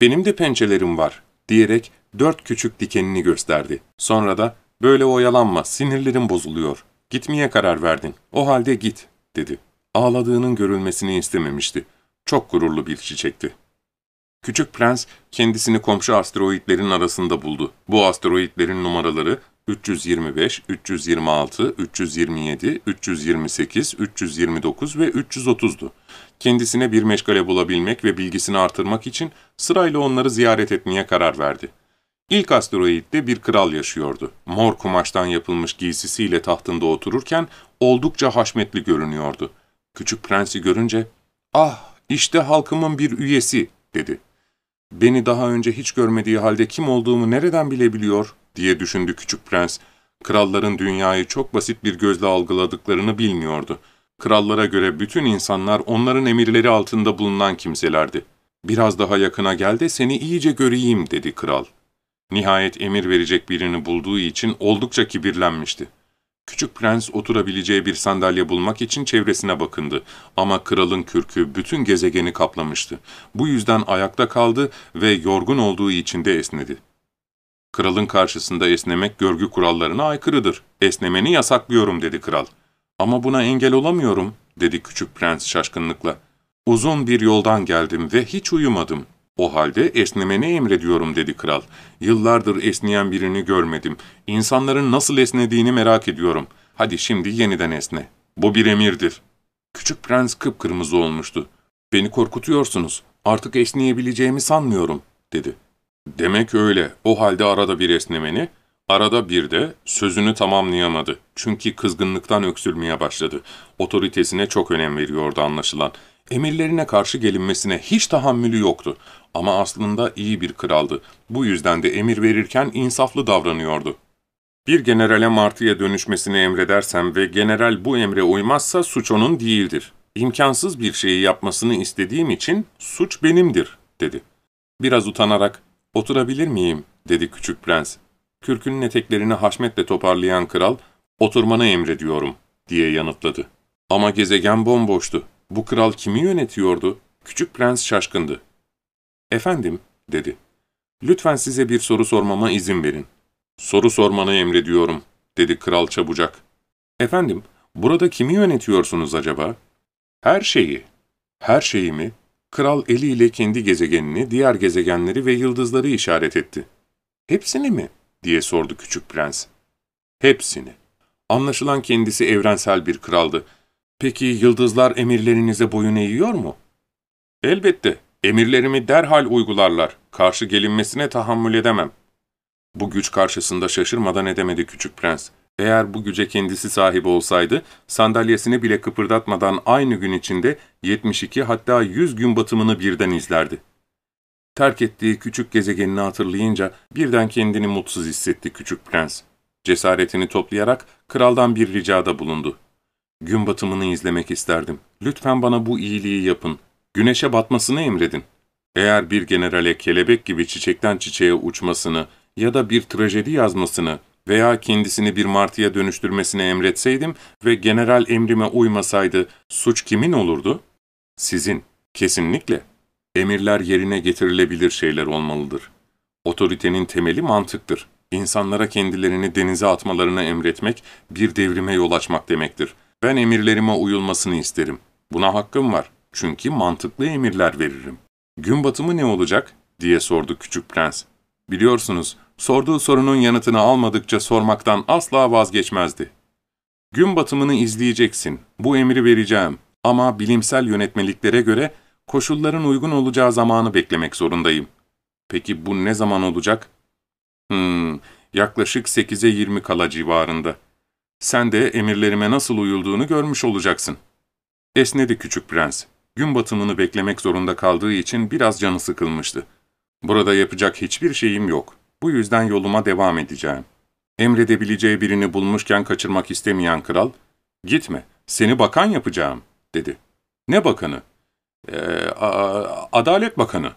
Benim de pençelerim var diyerek dört küçük dikenini gösterdi. Sonra da böyle oyalanma sinirlerim bozuluyor. Gitmeye karar verdin. O halde git dedi. Ağladığının görülmesini istememişti. Çok gururlu bir çiçekti. Küçük prens kendisini komşu asteroidlerin arasında buldu. Bu asteroidlerin numaraları 325, 326, 327, 328, 329 ve 330'du. Kendisine bir meşgale bulabilmek ve bilgisini artırmak için sırayla onları ziyaret etmeye karar verdi. İlk asteroidde bir kral yaşıyordu. Mor kumaştan yapılmış giysisiyle tahtında otururken oldukça haşmetli görünüyordu. Küçük prensi görünce, ''Ah, işte halkımın bir üyesi.'' dedi. ''Beni daha önce hiç görmediği halde kim olduğumu nereden bilebiliyor?'' diye düşündü küçük prens. Kralların dünyayı çok basit bir gözle algıladıklarını bilmiyordu. Krallara göre bütün insanlar onların emirleri altında bulunan kimselerdi. ''Biraz daha yakına gel de seni iyice göreyim.'' dedi kral. Nihayet emir verecek birini bulduğu için oldukça kibirlenmişti. Küçük prens oturabileceği bir sandalye bulmak için çevresine bakındı ama kralın kürkü bütün gezegeni kaplamıştı. Bu yüzden ayakta kaldı ve yorgun olduğu için de esnedi. Kralın karşısında esnemek görgü kurallarına aykırıdır. Esnemeni yasaklıyorum dedi kral. Ama buna engel olamıyorum dedi küçük prens şaşkınlıkla. Uzun bir yoldan geldim ve hiç uyumadım. O halde esnemeni emrediyorum dedi kral. Yıllardır esneyen birini görmedim. İnsanların nasıl esnediğini merak ediyorum. Hadi şimdi yeniden esne. Bu bir emirdir. Küçük prens kıpkırmızı olmuştu. ''Beni korkutuyorsunuz. Artık esneyebileceğimi sanmıyorum.'' dedi. ''Demek öyle. O halde arada bir esnemeni, arada bir de sözünü tamamlayamadı. Çünkü kızgınlıktan öksürmeye başladı. Otoritesine çok önem veriyordu anlaşılan. Emirlerine karşı gelinmesine hiç tahammülü yoktu. Ama aslında iyi bir kraldı. Bu yüzden de emir verirken insaflı davranıyordu. Bir generale martıya dönüşmesini emredersem ve general bu emre uymazsa suç onun değildir. İmkansız bir şeyi yapmasını istediğim için suç benimdir, dedi. Biraz utanarak, oturabilir miyim, dedi küçük prens. Kürkünün eteklerini haşmetle toparlayan kral, oturmanı emrediyorum, diye yanıtladı. Ama gezegen bomboştu. Bu kral kimi yönetiyordu? Küçük prens şaşkındı. Efendim, dedi. Lütfen size bir soru sormama izin verin. Soru sormanı emrediyorum, dedi kral çabucak. Efendim, burada kimi yönetiyorsunuz acaba? Her şeyi. Her şeyi mi? Kral eliyle kendi gezegenini, diğer gezegenleri ve yıldızları işaret etti. Hepsini mi? diye sordu küçük prens. Hepsini. Anlaşılan kendisi evrensel bir kraldı. Peki yıldızlar emirlerinize boyun eğiyor mu? Elbette. Emirlerimi derhal uygularlar. Karşı gelinmesine tahammül edemem. Bu güç karşısında şaşırmadan edemedi küçük prens. Eğer bu güce kendisi sahibi olsaydı, sandalyesini bile kıpırdatmadan aynı gün içinde 72 hatta 100 gün batımını birden izlerdi. Terk ettiği küçük gezegenini hatırlayınca birden kendini mutsuz hissetti küçük prens. Cesaretini toplayarak kraldan bir ricada bulundu. Gün batımını izlemek isterdim. Lütfen bana bu iyiliği yapın. Güneşe batmasını emredin. Eğer bir generale kelebek gibi çiçekten çiçeğe uçmasını ya da bir trajedi yazmasını veya kendisini bir martıya dönüştürmesini emretseydim ve general emrime uymasaydı suç kimin olurdu? Sizin. Kesinlikle. Emirler yerine getirilebilir şeyler olmalıdır. Otoritenin temeli mantıktır. İnsanlara kendilerini denize atmalarını emretmek, bir devrime yol açmak demektir. Ben emirlerime uyulmasını isterim. Buna hakkım var. Çünkü mantıklı emirler veririm. Gün batımı ne olacak? diye sordu küçük prens. Biliyorsunuz, sorduğu sorunun yanıtını almadıkça sormaktan asla vazgeçmezdi. Gün batımını izleyeceksin, bu emri vereceğim ama bilimsel yönetmeliklere göre koşulların uygun olacağı zamanı beklemek zorundayım. Peki bu ne zaman olacak? Hmm, yaklaşık 8'e 20 kala civarında. Sen de emirlerime nasıl uyulduğunu görmüş olacaksın. Esnedi küçük prens. Gün batımını beklemek zorunda kaldığı için biraz canı sıkılmıştı. Burada yapacak hiçbir şeyim yok. Bu yüzden yoluma devam edeceğim. Emredebileceği birini bulmuşken kaçırmak istemeyen kral, ''Gitme, seni bakan yapacağım.'' dedi. ''Ne bakanı?'' ee, ''Adalet bakanı.''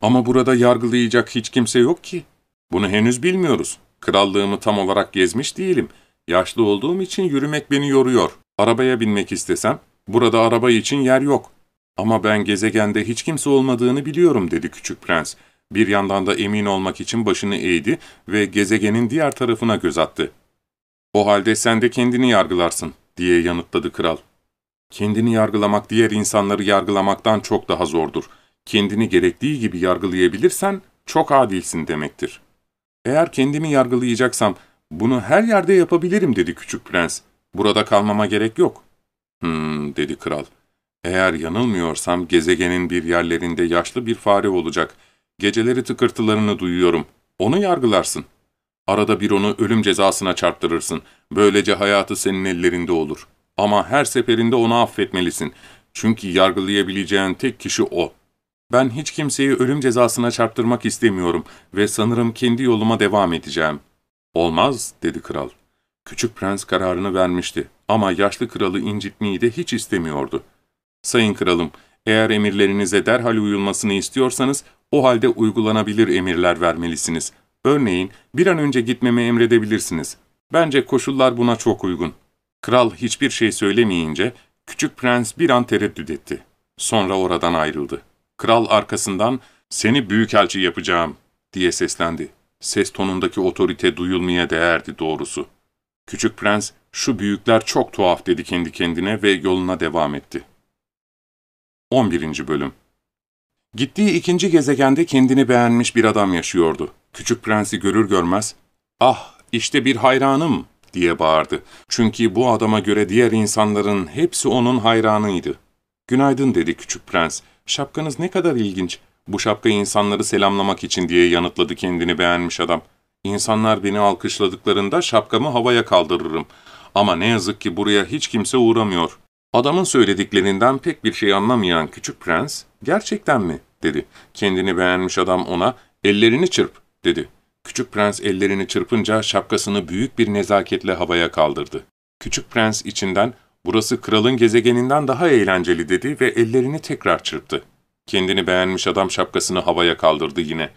''Ama burada yargılayacak hiç kimse yok ki.'' ''Bunu henüz bilmiyoruz. Krallığımı tam olarak gezmiş değilim. Yaşlı olduğum için yürümek beni yoruyor. Arabaya binmek istesem, burada araba için yer yok. Ama ben gezegende hiç kimse olmadığını biliyorum.'' dedi küçük prens. Bir yandan da emin olmak için başını eğdi ve gezegenin diğer tarafına göz attı. ''O halde sen de kendini yargılarsın.'' diye yanıtladı kral. Kendini yargılamak diğer insanları yargılamaktan çok daha zordur. Kendini gerektiği gibi yargılayabilirsen çok adilsin demektir. Eğer kendimi yargılayacaksam bunu her yerde yapabilirim dedi küçük prens. Burada kalmama gerek yok. Hmm dedi kral. Eğer yanılmıyorsam gezegenin bir yerlerinde yaşlı bir fare olacak. Geceleri tıkırtılarını duyuyorum. Onu yargılarsın. Arada bir onu ölüm cezasına çarptırırsın. Böylece hayatı senin ellerinde olur. Ama her seferinde onu affetmelisin. Çünkü yargılayabileceğin tek kişi o. Ben hiç kimseyi ölüm cezasına çarptırmak istemiyorum ve sanırım kendi yoluma devam edeceğim. Olmaz, dedi kral. Küçük prens kararını vermişti ama yaşlı kralı incitmeyi de hiç istemiyordu. Sayın kralım, eğer emirlerinize derhal uyulmasını istiyorsanız, o halde uygulanabilir emirler vermelisiniz. Örneğin, bir an önce gitmemi emredebilirsiniz. Bence koşullar buna çok uygun. Kral hiçbir şey söylemeyince, küçük prens bir an tereddüt etti. Sonra oradan ayrıldı. Kral arkasından, ''Seni büyükelçi yapacağım.'' diye seslendi. Ses tonundaki otorite duyulmaya değerdi doğrusu. Küçük prens, ''Şu büyükler çok tuhaf.'' dedi kendi kendine ve yoluna devam etti. 11. Bölüm Gittiği ikinci gezegende kendini beğenmiş bir adam yaşıyordu. Küçük prensi görür görmez, ''Ah, işte bir hayranım.'' diye bağırdı. Çünkü bu adama göre diğer insanların hepsi onun hayranıydı. Günaydın dedi küçük prens. Şapkanız ne kadar ilginç. Bu şapka insanları selamlamak için diye yanıtladı kendini beğenmiş adam. İnsanlar beni alkışladıklarında şapkamı havaya kaldırırım. Ama ne yazık ki buraya hiç kimse uğramıyor. Adamın söylediklerinden pek bir şey anlamayan küçük prens, ''Gerçekten mi?'' dedi. Kendini beğenmiş adam ona, ''Ellerini çırp.'' dedi. Küçük prens ellerini çırpınca şapkasını büyük bir nezaketle havaya kaldırdı. Küçük prens içinden, ''Burası kralın gezegeninden daha eğlenceli.'' dedi ve ellerini tekrar çırptı. Kendini beğenmiş adam şapkasını havaya kaldırdı yine.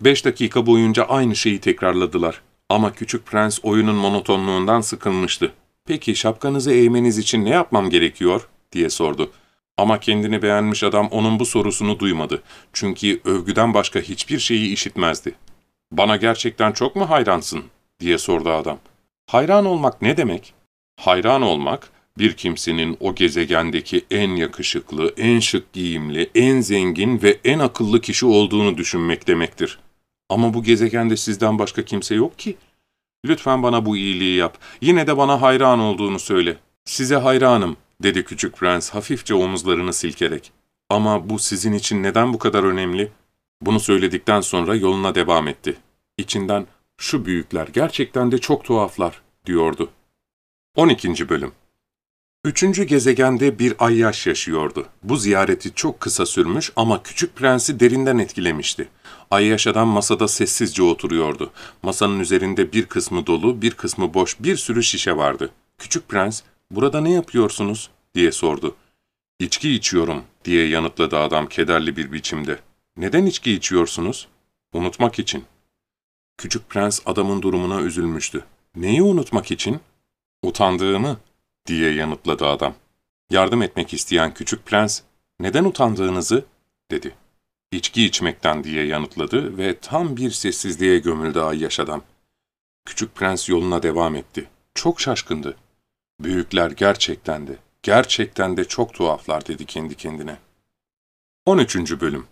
Beş dakika boyunca aynı şeyi tekrarladılar. Ama küçük prens oyunun monotonluğundan sıkılmıştı. ''Peki şapkanızı eğmeniz için ne yapmam gerekiyor?'' diye sordu. Ama kendini beğenmiş adam onun bu sorusunu duymadı. Çünkü övgüden başka hiçbir şeyi işitmezdi. ''Bana gerçekten çok mu hayransın?'' diye sordu adam. ''Hayran olmak ne demek?'' Hayran olmak, bir kimsenin o gezegendeki en yakışıklı, en şık giyimli, en zengin ve en akıllı kişi olduğunu düşünmek demektir. Ama bu gezegende sizden başka kimse yok ki. Lütfen bana bu iyiliği yap. Yine de bana hayran olduğunu söyle. Size hayranım, dedi küçük prens hafifçe omuzlarını silkerek. Ama bu sizin için neden bu kadar önemli? Bunu söyledikten sonra yoluna devam etti. İçinden, şu büyükler gerçekten de çok tuhaflar, diyordu. 12. Bölüm Üçüncü gezegende bir ayyaş yaşıyordu. Bu ziyareti çok kısa sürmüş ama küçük prensi derinden etkilemişti. Ayyaş adam masada sessizce oturuyordu. Masanın üzerinde bir kısmı dolu, bir kısmı boş bir sürü şişe vardı. Küçük prens, ''Burada ne yapıyorsunuz?'' diye sordu. ''İçki içiyorum.'' diye yanıtladı adam kederli bir biçimde. ''Neden içki içiyorsunuz?'' ''Unutmak için.'' Küçük prens adamın durumuna üzülmüştü. ''Neyi unutmak için?'' ''Utandığımı.'' Diye yanıtladı adam. Yardım etmek isteyen küçük prens, ''Neden utandığınızı?'' dedi. ''İçki içmekten.'' diye yanıtladı ve tam bir sessizliğe gömüldü ayyaş adam. Küçük prens yoluna devam etti. Çok şaşkındı. Büyükler gerçekten de, gerçekten de çok tuhaflar dedi kendi kendine. 13. Bölüm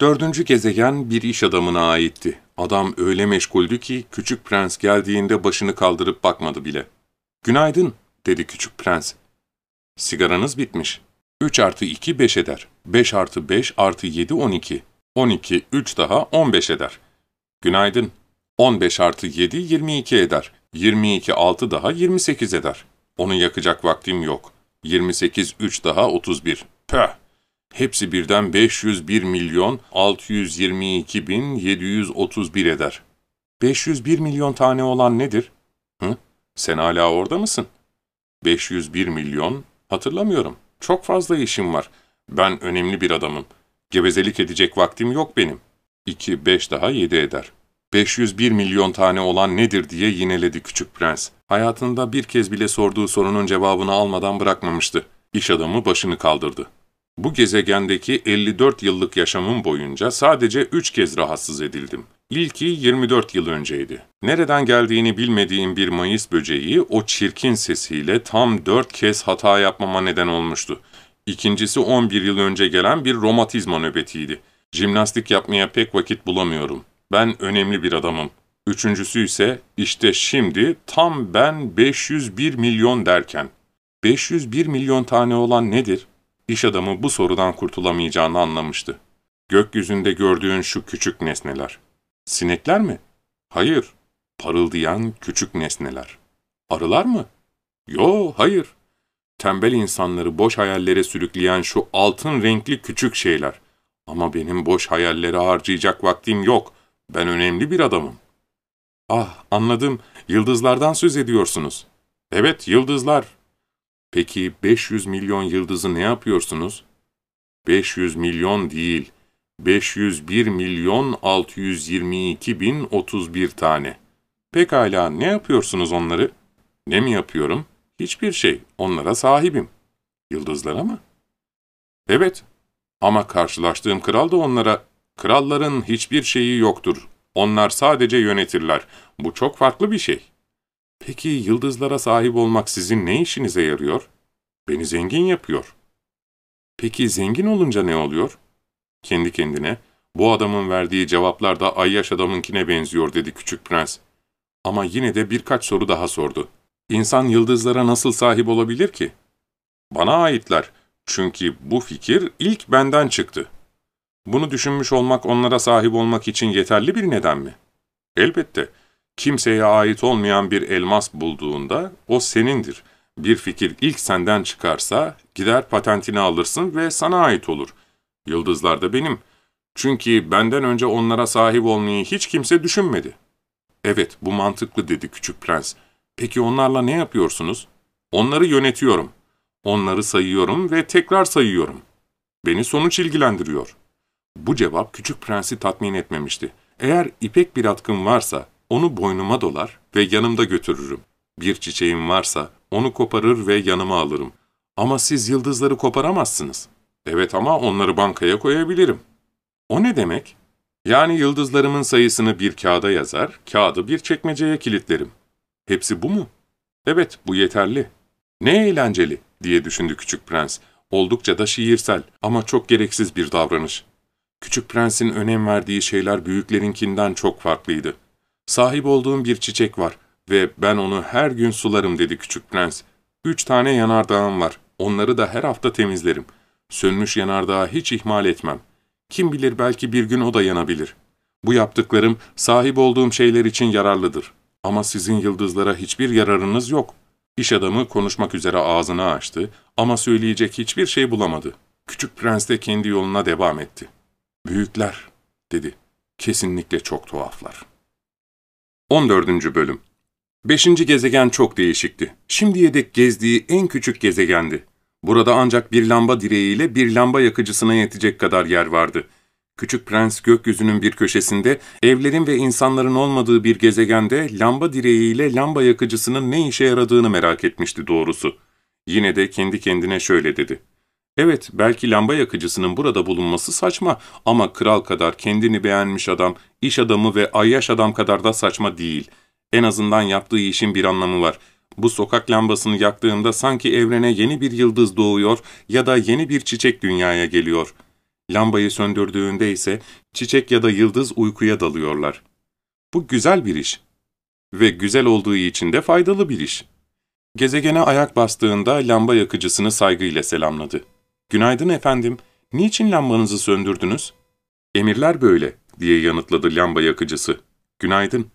Dördüncü gezegen bir iş adamına aitti. Adam öyle meşguldü ki küçük prens geldiğinde başını kaldırıp bakmadı bile. ''Günaydın.'' Dedi küçük prens. ''Sigaranız bitmiş. 3 artı 2 5 eder. 5 artı 5 artı 7 12. 12 3 daha 15 eder. Günaydın. 15 artı 7 22 eder. 22 6 daha 28 eder. Onu yakacak vaktim yok. 28 3 daha 31. Pöh! Hepsi birden 501 milyon 622 bin 731 eder. 501 milyon tane olan nedir? Hı? Sen hala orada mısın?'' 501 milyon, hatırlamıyorum. Çok fazla işim var. Ben önemli bir adamım. Gevezelik edecek vaktim yok benim. 2, 5 daha 7 eder. 501 milyon tane olan nedir diye yineledi küçük prens. Hayatında bir kez bile sorduğu sorunun cevabını almadan bırakmamıştı. İş adamı başını kaldırdı. Bu gezegendeki 54 yıllık yaşamım boyunca sadece 3 kez rahatsız edildim. İlki 24 yıl önceydi. Nereden geldiğini bilmediğim bir mayıs böceği o çirkin sesiyle tam 4 kez hata yapmama neden olmuştu. İkincisi 11 yıl önce gelen bir romatizma nöbetiydi. Jimnastik yapmaya pek vakit bulamıyorum. Ben önemli bir adamım. Üçüncüsü ise işte şimdi tam ben 501 milyon derken. 501 milyon tane olan nedir? İş adamı bu sorudan kurtulamayacağını anlamıştı. Gökyüzünde gördüğün şu küçük nesneler. Sinekler mi? Hayır. Parıldayan küçük nesneler. Arılar mı? Yo, hayır. Tembel insanları boş hayallere sürükleyen şu altın renkli küçük şeyler. Ama benim boş hayallere harcayacak vaktim yok. Ben önemli bir adamım. Ah, anladım. Yıldızlardan söz ediyorsunuz. Evet, yıldızlar. Peki 500 milyon yıldızı ne yapıyorsunuz? 500 milyon değil, 501 milyon 622 bin 31 tane. Pekala ne yapıyorsunuz onları? Ne mi yapıyorum? Hiçbir şey. Onlara sahibim. Yıldızlara mı? Evet. Ama karşılaştığım kral da onlara, kralların hiçbir şeyi yoktur. Onlar sadece yönetirler. Bu çok farklı bir şey. Peki yıldızlara sahip olmak sizin ne işinize yarıyor? Beni zengin yapıyor. Peki zengin olunca ne oluyor? Kendi kendine, bu adamın verdiği cevaplar da Ayyaş adamınkine benziyor dedi küçük prens. Ama yine de birkaç soru daha sordu. İnsan yıldızlara nasıl sahip olabilir ki? Bana aitler. Çünkü bu fikir ilk benden çıktı. Bunu düşünmüş olmak onlara sahip olmak için yeterli bir neden mi? Elbette. Kimseye ait olmayan bir elmas bulduğunda o senindir. Bir fikir ilk senden çıkarsa gider patentini alırsın ve sana ait olur. Yıldızlar da benim. Çünkü benden önce onlara sahip olmayı hiç kimse düşünmedi. Evet, bu mantıklı dedi küçük prens. Peki onlarla ne yapıyorsunuz? Onları yönetiyorum. Onları sayıyorum ve tekrar sayıyorum. Beni sonuç ilgilendiriyor. Bu cevap küçük prensi tatmin etmemişti. Eğer ipek bir atkım varsa onu boynuma dolar ve yanımda götürürüm. Bir çiçeğim varsa onu koparır ve yanıma alırım. Ama siz yıldızları koparamazsınız. Evet ama onları bankaya koyabilirim. O ne demek? Yani yıldızlarımın sayısını bir kağıda yazar, kağıdı bir çekmeceye kilitlerim. Hepsi bu mu? Evet, bu yeterli. Ne eğlenceli diye düşündü küçük prens. Oldukça da şiirsel ama çok gereksiz bir davranış. Küçük prensin önem verdiği şeyler büyüklerinkinden çok farklıydı. Sahip olduğum bir çiçek var ve ben onu her gün sularım dedi küçük prens. Üç tane yanardağım var, onları da her hafta temizlerim. Sönmüş yanardağı hiç ihmal etmem. Kim bilir belki bir gün o da yanabilir. Bu yaptıklarım sahip olduğum şeyler için yararlıdır. Ama sizin yıldızlara hiçbir yararınız yok. İş adamı konuşmak üzere ağzını açtı ama söyleyecek hiçbir şey bulamadı. Küçük prens de kendi yoluna devam etti. Büyükler, dedi. Kesinlikle çok tuhaflar. 14. Bölüm Beşinci gezegen çok değişikti. Şimdiye dek gezdiği en küçük gezegendi. Burada ancak bir lamba direğiyle bir lamba yakıcısına yetecek kadar yer vardı. Küçük prens gökyüzünün bir köşesinde, evlerin ve insanların olmadığı bir gezegende lamba direğiyle lamba yakıcısının ne işe yaradığını merak etmişti doğrusu. Yine de kendi kendine şöyle dedi. Evet, belki lamba yakıcısının burada bulunması saçma ama kral kadar kendini beğenmiş adam, iş adamı ve ayyaş adam kadar da saçma değil. En azından yaptığı işin bir anlamı var. Bu sokak lambasını yaktığında sanki evrene yeni bir yıldız doğuyor ya da yeni bir çiçek dünyaya geliyor. Lambayı söndürdüğünde ise çiçek ya da yıldız uykuya dalıyorlar. Bu güzel bir iş. Ve güzel olduğu için de faydalı bir iş. Gezegene ayak bastığında lamba yakıcısını saygıyla selamladı. ''Günaydın efendim, niçin lambanızı söndürdünüz?'' ''Emirler böyle.'' diye yanıtladı lamba yakıcısı. ''Günaydın.''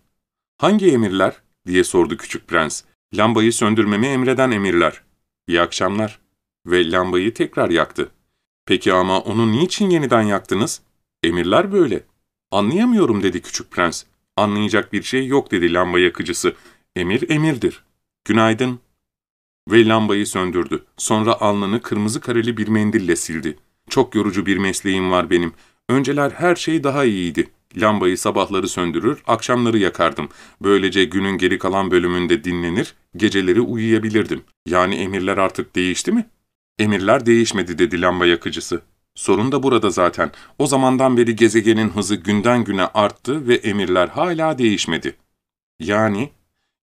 ''Hangi emirler?'' diye sordu küçük prens. ''Lambayı söndürmemi emreden emirler.'' ''İyi akşamlar.'' Ve lambayı tekrar yaktı. ''Peki ama onu niçin yeniden yaktınız?'' ''Emirler böyle.'' ''Anlayamıyorum.'' dedi küçük prens. ''Anlayacak bir şey yok.'' dedi lamba yakıcısı. ''Emir emirdir.'' ''Günaydın.'' Ve lambayı söndürdü. Sonra alnını kırmızı kareli bir mendille sildi. ''Çok yorucu bir mesleğim var benim. Önceler her şey daha iyiydi. Lambayı sabahları söndürür, akşamları yakardım. Böylece günün geri kalan bölümünde dinlenir, geceleri uyuyabilirdim. Yani emirler artık değişti mi? Emirler değişmedi dedi lamba yakıcısı. Sorun da burada zaten. O zamandan beri gezegenin hızı günden güne arttı ve emirler hala değişmedi. Yani?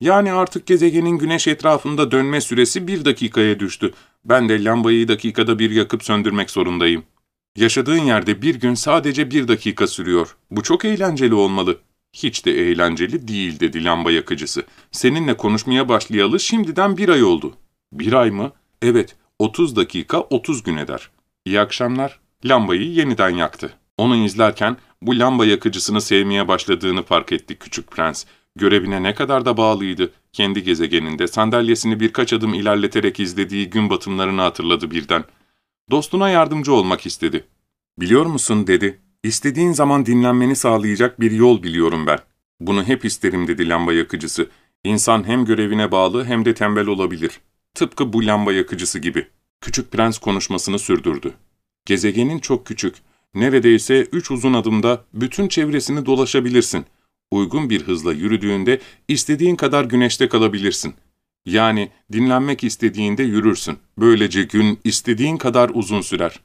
Yani artık gezegenin güneş etrafında dönme süresi bir dakikaya düştü. Ben de lambayı dakikada bir yakıp söndürmek zorundayım. Yaşadığın yerde bir gün sadece bir dakika sürüyor. Bu çok eğlenceli olmalı. Hiç de eğlenceli değil dedi lamba yakıcısı. Seninle konuşmaya başlayalı şimdiden bir ay oldu. Bir ay mı? Evet, 30 dakika 30 gün eder. İyi akşamlar. Lambayı yeniden yaktı. Onu izlerken bu lamba yakıcısını sevmeye başladığını fark etti küçük prens. Görevine ne kadar da bağlıydı. Kendi gezegeninde sandalyesini birkaç adım ilerleterek izlediği gün batımlarını hatırladı birden. Dostuna yardımcı olmak istedi. ''Biliyor musun?'' dedi. ''İstediğin zaman dinlenmeni sağlayacak bir yol biliyorum ben. Bunu hep isterim.'' dedi lamba yakıcısı. ''İnsan hem görevine bağlı hem de tembel olabilir. Tıpkı bu lamba yakıcısı gibi.'' Küçük prens konuşmasını sürdürdü. ''Gezegenin çok küçük. Neredeyse üç uzun adımda bütün çevresini dolaşabilirsin. Uygun bir hızla yürüdüğünde istediğin kadar güneşte kalabilirsin. Yani dinlenmek istediğinde yürürsün. Böylece gün istediğin kadar uzun sürer.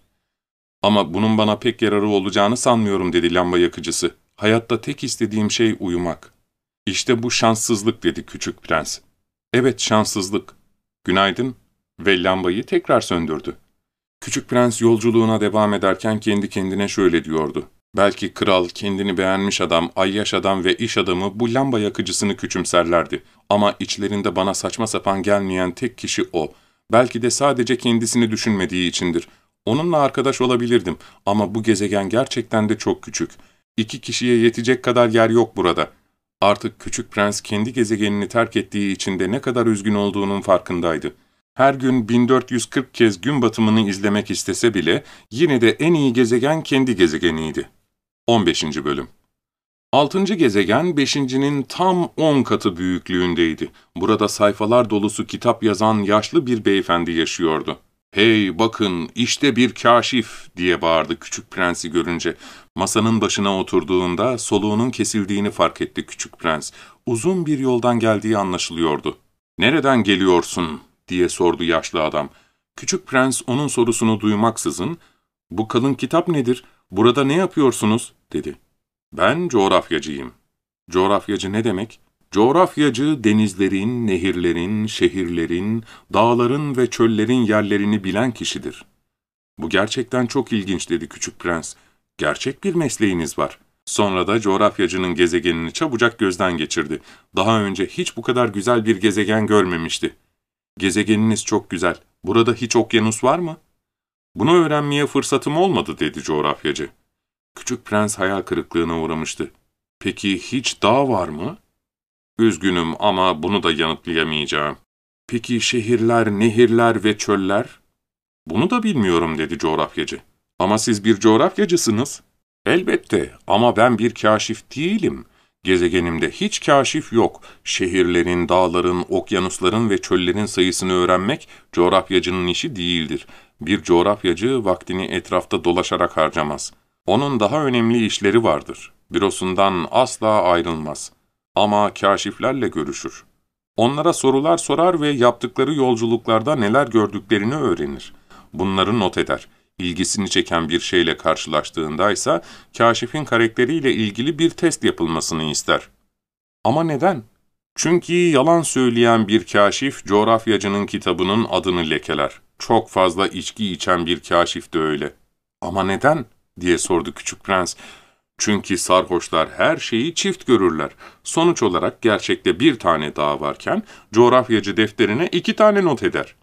Ama bunun bana pek yararı olacağını sanmıyorum dedi lamba yakıcısı. Hayatta tek istediğim şey uyumak. İşte bu şanssızlık dedi küçük prens. Evet şanssızlık. Günaydın ve lambayı tekrar söndürdü. Küçük prens yolculuğuna devam ederken kendi kendine şöyle diyordu. Belki kral, kendini beğenmiş adam, ayyaş adam ve iş adamı bu lamba yakıcısını küçümserlerdi. Ama içlerinde bana saçma sapan gelmeyen tek kişi o. Belki de sadece kendisini düşünmediği içindir. Onunla arkadaş olabilirdim ama bu gezegen gerçekten de çok küçük. İki kişiye yetecek kadar yer yok burada. Artık küçük prens kendi gezegenini terk ettiği için de ne kadar üzgün olduğunun farkındaydı. Her gün 1440 kez gün batımını izlemek istese bile yine de en iyi gezegen kendi gezegeniydi. 15. Bölüm Altıncı gezegen beşincinin tam on katı büyüklüğündeydi. Burada sayfalar dolusu kitap yazan yaşlı bir beyefendi yaşıyordu. ''Hey bakın işte bir kaşif'' diye bağırdı küçük prensi görünce. Masanın başına oturduğunda soluğunun kesildiğini fark etti küçük prens. Uzun bir yoldan geldiği anlaşılıyordu. ''Nereden geliyorsun?'' diye sordu yaşlı adam. Küçük prens onun sorusunu duymaksızın ''Bu kalın kitap nedir? Burada ne yapıyorsunuz?'' dedi. ''Ben coğrafyacıyım.'' Coğrafyacı ne demek? Coğrafyacı denizlerin, nehirlerin, şehirlerin, dağların ve çöllerin yerlerini bilen kişidir. Bu gerçekten çok ilginç dedi küçük prens. Gerçek bir mesleğiniz var. Sonra da coğrafyacının gezegenini çabucak gözden geçirdi. Daha önce hiç bu kadar güzel bir gezegen görmemişti. Gezegeniniz çok güzel. Burada hiç okyanus var mı? Bunu öğrenmeye fırsatım olmadı dedi coğrafyacı. Küçük prens hayal kırıklığına uğramıştı. Peki hiç dağ var mı? Üzgünüm ama bunu da yanıtlayamayacağım. Peki şehirler, nehirler ve çöller? Bunu da bilmiyorum dedi coğrafyacı. Ama siz bir coğrafyacısınız. Elbette ama ben bir kaşif değilim. Gezegenimde hiç kaşif yok. Şehirlerin, dağların, okyanusların ve çöllerin sayısını öğrenmek coğrafyacının işi değildir. Bir coğrafyacı vaktini etrafta dolaşarak harcamaz. Onun daha önemli işleri vardır. Bürosundan asla ayrılmaz. Ama kaşiflerle görüşür. Onlara sorular sorar ve yaptıkları yolculuklarda neler gördüklerini öğrenir. Bunları not eder. İlgisini çeken bir şeyle karşılaştığında ise kaşifin karakteriyle ilgili bir test yapılmasını ister. Ama neden? Çünkü yalan söyleyen bir kaşif coğrafyacının kitabının adını lekeler. Çok fazla içki içen bir kaşif de öyle. Ama neden? diye sordu küçük prens. Çünkü sarhoşlar her şeyi çift görürler. Sonuç olarak gerçekte bir tane dağ varken coğrafyacı defterine iki tane not eder.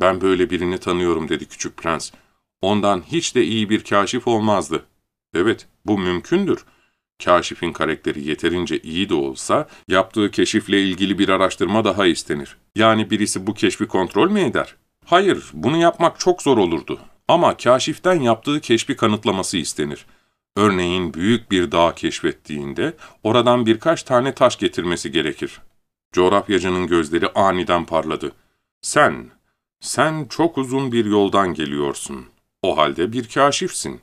Ben böyle birini tanıyorum dedi küçük prens. Ondan hiç de iyi bir kaşif olmazdı. Evet, bu mümkündür. Kaşifin karakteri yeterince iyi de olsa, yaptığı keşifle ilgili bir araştırma daha istenir. Yani birisi bu keşfi kontrol mü eder? Hayır, bunu yapmak çok zor olurdu. Ama kaşiften yaptığı keşfi kanıtlaması istenir. Örneğin büyük bir dağ keşfettiğinde oradan birkaç tane taş getirmesi gerekir. Coğrafyacının gözleri aniden parladı. Sen, sen çok uzun bir yoldan geliyorsun. O halde bir kaşifsin.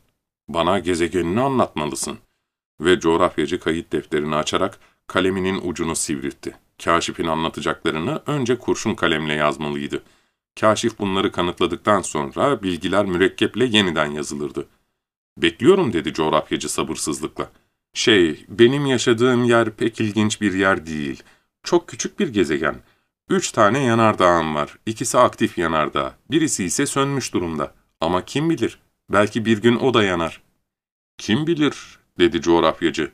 Bana gezegenini anlatmalısın. Ve coğrafyacı kayıt defterini açarak kaleminin ucunu sivriltti. Kaşifin anlatacaklarını önce kurşun kalemle yazmalıydı. Kaşif bunları kanıtladıktan sonra bilgiler mürekkeple yeniden yazılırdı. Bekliyorum dedi coğrafyacı sabırsızlıkla. Şey, benim yaşadığım yer pek ilginç bir yer değil. Çok küçük bir gezegen. Üç tane yanardağım var. İkisi aktif yanardağ. Birisi ise sönmüş durumda. Ama kim bilir, belki bir gün o da yanar. Kim bilir, dedi coğrafyacı.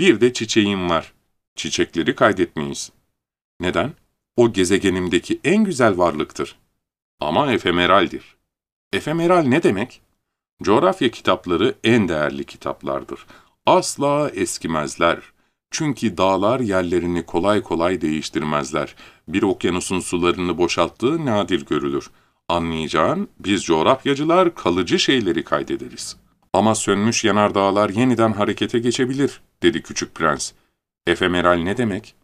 Bir de çiçeğim var. Çiçekleri kaydetmeyiz. Neden? O gezegenimdeki en güzel varlıktır. Ama efemeraldir. Efemeral ne demek? Coğrafya kitapları en değerli kitaplardır. Asla eskimezler. Çünkü dağlar yerlerini kolay kolay değiştirmezler. Bir okyanusun sularını boşalttığı nadir görülür. Anlayacağın, biz coğrafyacılar kalıcı şeyleri kaydederiz. Ama sönmüş yanardağlar yeniden harekete geçebilir, dedi küçük prens. Efemeral ne demek?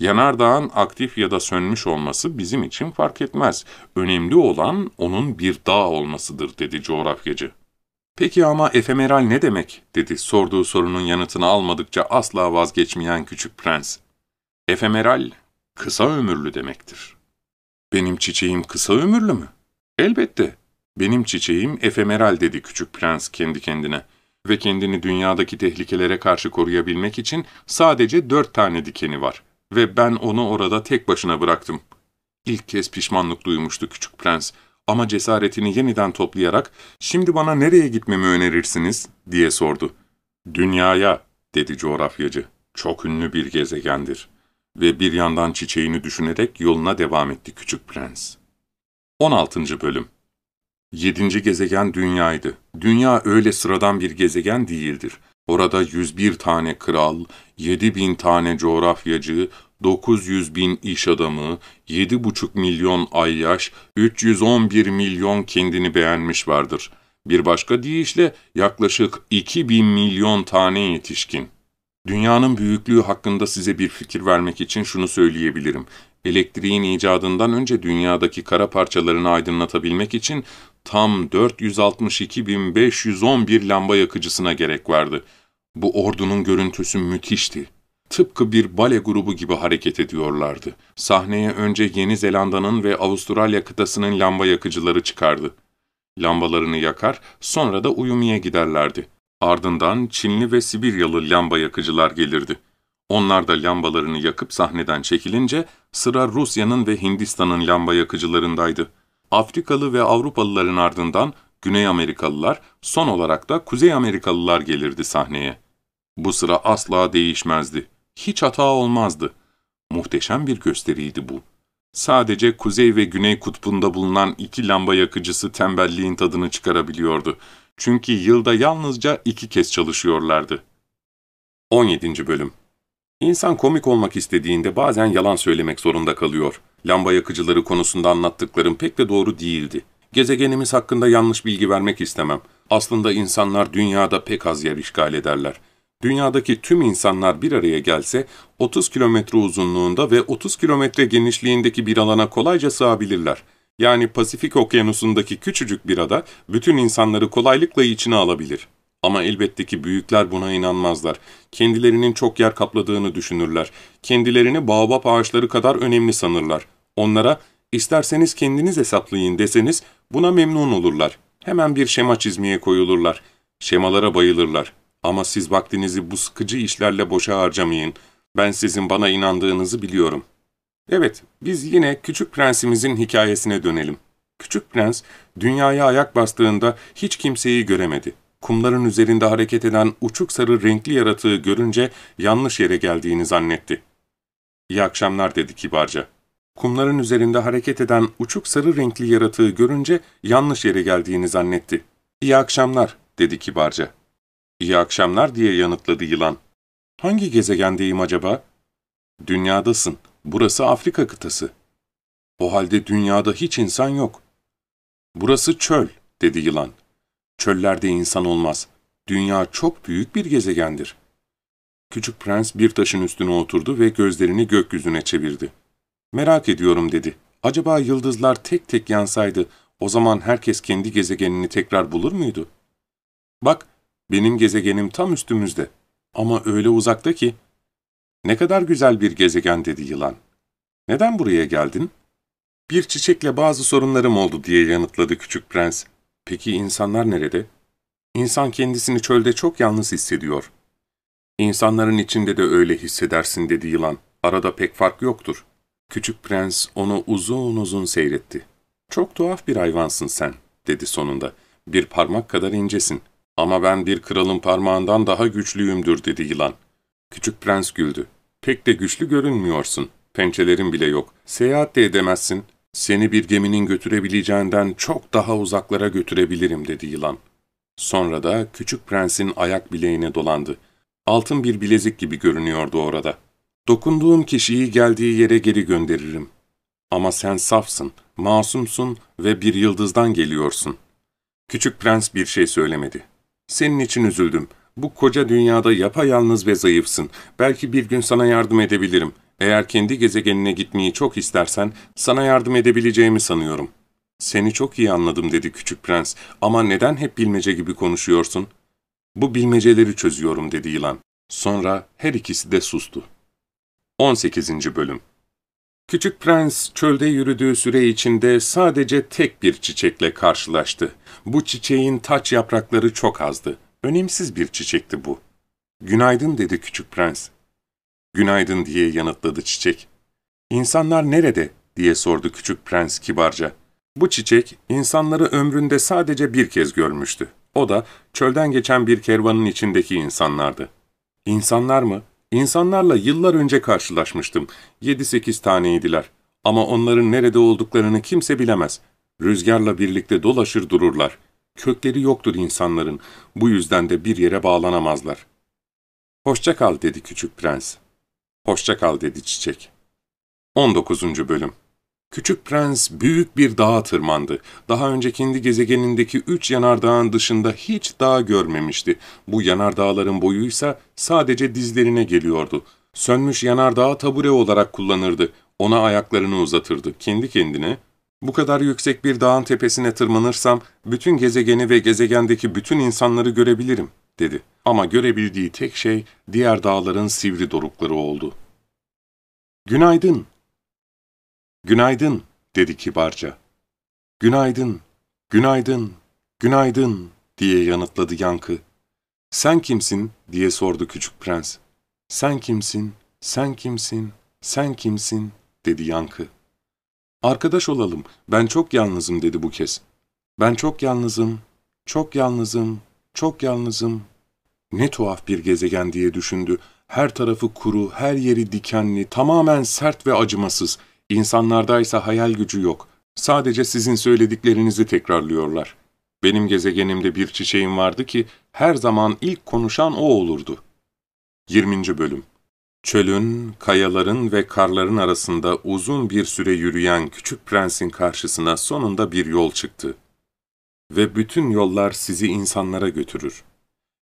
Yanardağın aktif ya da sönmüş olması bizim için fark etmez. Önemli olan onun bir dağ olmasıdır, dedi coğrafyacı. Peki ama efemeral ne demek, dedi sorduğu sorunun yanıtını almadıkça asla vazgeçmeyen küçük prens. Efemeral, kısa ömürlü demektir. Benim çiçeğim kısa ömürlü mü? Elbette. Benim çiçeğim efemeral dedi küçük prens kendi kendine. Ve kendini dünyadaki tehlikelere karşı koruyabilmek için sadece dört tane dikeni var. Ve ben onu orada tek başına bıraktım. İlk kez pişmanlık duymuştu küçük prens. Ama cesaretini yeniden toplayarak, ''Şimdi bana nereye gitmemi önerirsiniz?'' diye sordu. ''Dünyaya'' dedi coğrafyacı. ''Çok ünlü bir gezegendir.'' Ve bir yandan çiçeğini düşünerek yoluna devam etti küçük prens. 16. Bölüm Yedinci gezegen Dünya'ydı. Dünya öyle sıradan bir gezegen değildir. Orada 101 tane kral, 7000 tane coğrafyacı, 900 bin iş adamı, 7,5 milyon ayyaş, 311 milyon kendini beğenmiş vardır. Bir başka deyişle yaklaşık 2000 milyon tane yetişkin. Dünyanın büyüklüğü hakkında size bir fikir vermek için şunu söyleyebilirim. Elektriğin icadından önce dünyadaki kara parçalarını aydınlatabilmek için tam 462.511 lamba yakıcısına gerek vardı. Bu ordunun görüntüsü müthişti. Tıpkı bir bale grubu gibi hareket ediyorlardı. Sahneye önce Yeni Zelanda'nın ve Avustralya kıtasının lamba yakıcıları çıkardı. Lambalarını yakar, sonra da uyumaya giderlerdi. Ardından Çinli ve Sibiryalı lamba yakıcılar gelirdi. Onlar da lambalarını yakıp sahneden çekilince sıra Rusya'nın ve Hindistan'ın lamba yakıcılarındaydı. Afrikalı ve Avrupalıların ardından Güney Amerikalılar, son olarak da Kuzey Amerikalılar gelirdi sahneye. Bu sıra asla değişmezdi. Hiç hata olmazdı. Muhteşem bir gösteriydi bu. Sadece kuzey ve güney kutbunda bulunan iki lamba yakıcısı tembelliğin tadını çıkarabiliyordu. Çünkü yılda yalnızca iki kez çalışıyorlardı. 17. Bölüm İnsan komik olmak istediğinde bazen yalan söylemek zorunda kalıyor. Lamba yakıcıları konusunda anlattıklarım pek de doğru değildi. Gezegenimiz hakkında yanlış bilgi vermek istemem. Aslında insanlar dünyada pek az yer işgal ederler. Dünyadaki tüm insanlar bir araya gelse 30 kilometre uzunluğunda ve 30 kilometre genişliğindeki bir alana kolayca sığabilirler. Yani Pasifik okyanusundaki küçücük bir ada bütün insanları kolaylıkla içine alabilir. Ama elbette ki büyükler buna inanmazlar. Kendilerinin çok yer kapladığını düşünürler. Kendilerini baobab ağaçları kadar önemli sanırlar. Onlara isterseniz kendiniz hesaplayın deseniz buna memnun olurlar. Hemen bir şema çizmeye koyulurlar. Şemalara bayılırlar. Ama siz vaktinizi bu sıkıcı işlerle boşa harcamayın. Ben sizin bana inandığınızı biliyorum. Evet, biz yine Küçük Prensimizin hikayesine dönelim. Küçük Prens, dünyaya ayak bastığında hiç kimseyi göremedi. Kumların üzerinde hareket eden uçuk sarı renkli yaratığı görünce yanlış yere geldiğini zannetti. İyi akşamlar dedi kibarca. Kumların üzerinde hareket eden uçuk sarı renkli yaratığı görünce yanlış yere geldiğini zannetti. İyi akşamlar dedi kibarca. İyi akşamlar diye yanıtladı yılan. Hangi gezegendeyim acaba? Dünyadasın. Burası Afrika kıtası. O halde dünyada hiç insan yok. Burası çöl, dedi yılan. Çöllerde insan olmaz. Dünya çok büyük bir gezegendir. Küçük prens bir taşın üstüne oturdu ve gözlerini gökyüzüne çevirdi. Merak ediyorum dedi. Acaba yıldızlar tek tek yansaydı o zaman herkes kendi gezegenini tekrar bulur muydu? Bak, benim gezegenim tam üstümüzde. Ama öyle uzakta ki. Ne kadar güzel bir gezegen dedi yılan. Neden buraya geldin? Bir çiçekle bazı sorunlarım oldu diye yanıtladı küçük prens. Peki insanlar nerede? İnsan kendisini çölde çok yalnız hissediyor. İnsanların içinde de öyle hissedersin dedi yılan. Arada pek fark yoktur. Küçük prens onu uzun uzun seyretti. Çok tuhaf bir hayvansın sen, dedi sonunda. Bir parmak kadar incesin. Ama ben bir kralın parmağından daha güçlüyümdür, dedi yılan. Küçük prens güldü. Pek de güçlü görünmüyorsun. Pençelerin bile yok. Seyahat de edemezsin. Seni bir geminin götürebileceğinden çok daha uzaklara götürebilirim, dedi yılan. Sonra da küçük prensin ayak bileğine dolandı. Altın bir bilezik gibi görünüyordu orada. Dokunduğum kişiyi geldiği yere geri gönderirim. Ama sen safsın, masumsun ve bir yıldızdan geliyorsun. Küçük prens bir şey söylemedi. Senin için üzüldüm. Bu koca dünyada yapayalnız ve zayıfsın. Belki bir gün sana yardım edebilirim. Eğer kendi gezegenine gitmeyi çok istersen, sana yardım edebileceğimi sanıyorum. Seni çok iyi anladım dedi küçük prens. Ama neden hep bilmece gibi konuşuyorsun? Bu bilmeceleri çözüyorum dedi yılan. Sonra her ikisi de sustu. 18. Bölüm Küçük prens çölde yürüdüğü süre içinde sadece tek bir çiçekle karşılaştı. Bu çiçeğin taç yaprakları çok azdı. Önemsiz bir çiçekti bu. Günaydın dedi küçük prens. Günaydın diye yanıtladı çiçek. İnsanlar nerede diye sordu küçük prens kibarca. Bu çiçek, insanları ömründe sadece bir kez görmüştü. O da çölden geçen bir kervanın içindeki insanlardı. İnsanlar mı? İnsanlarla yıllar önce karşılaşmıştım. Yedi sekiz taneydiler. Ama onların nerede olduklarını kimse bilemez. Rüzgarla birlikte dolaşır dururlar. Kökleri yoktur insanların. Bu yüzden de bir yere bağlanamazlar. Hoşça kal dedi küçük prens. Hoşça kal dedi çiçek. 19. Bölüm Küçük prens büyük bir dağa tırmandı. Daha önce kendi gezegenindeki üç yanardağın dışında hiç dağ görmemişti. Bu yanardağların boyuysa sadece dizlerine geliyordu. Sönmüş yanardağı tabure olarak kullanırdı. Ona ayaklarını uzatırdı. Kendi kendine, bu kadar yüksek bir dağın tepesine tırmanırsam bütün gezegeni ve gezegendeki bütün insanları görebilirim, dedi. Ama görebildiği tek şey diğer dağların sivri dorukları oldu. Günaydın, Günaydın, dedi kibarca. Günaydın, günaydın, günaydın, diye yanıtladı yankı. Sen kimsin, diye sordu küçük prens. Sen kimsin, sen kimsin, sen kimsin, dedi yankı. Arkadaş olalım, ben çok yalnızım, dedi bu kez. Ben çok yalnızım, çok yalnızım, çok yalnızım. Ne tuhaf bir gezegen diye düşündü. Her tarafı kuru, her yeri dikenli, tamamen sert ve acımasız. İnsanlardaysa hayal gücü yok. Sadece sizin söylediklerinizi tekrarlıyorlar. Benim gezegenimde bir çiçeğim vardı ki her zaman ilk konuşan o olurdu. 20. Bölüm Çölün, kayaların ve karların arasında uzun bir süre yürüyen küçük prensin karşısına sonunda bir yol çıktı. Ve bütün yollar sizi insanlara götürür.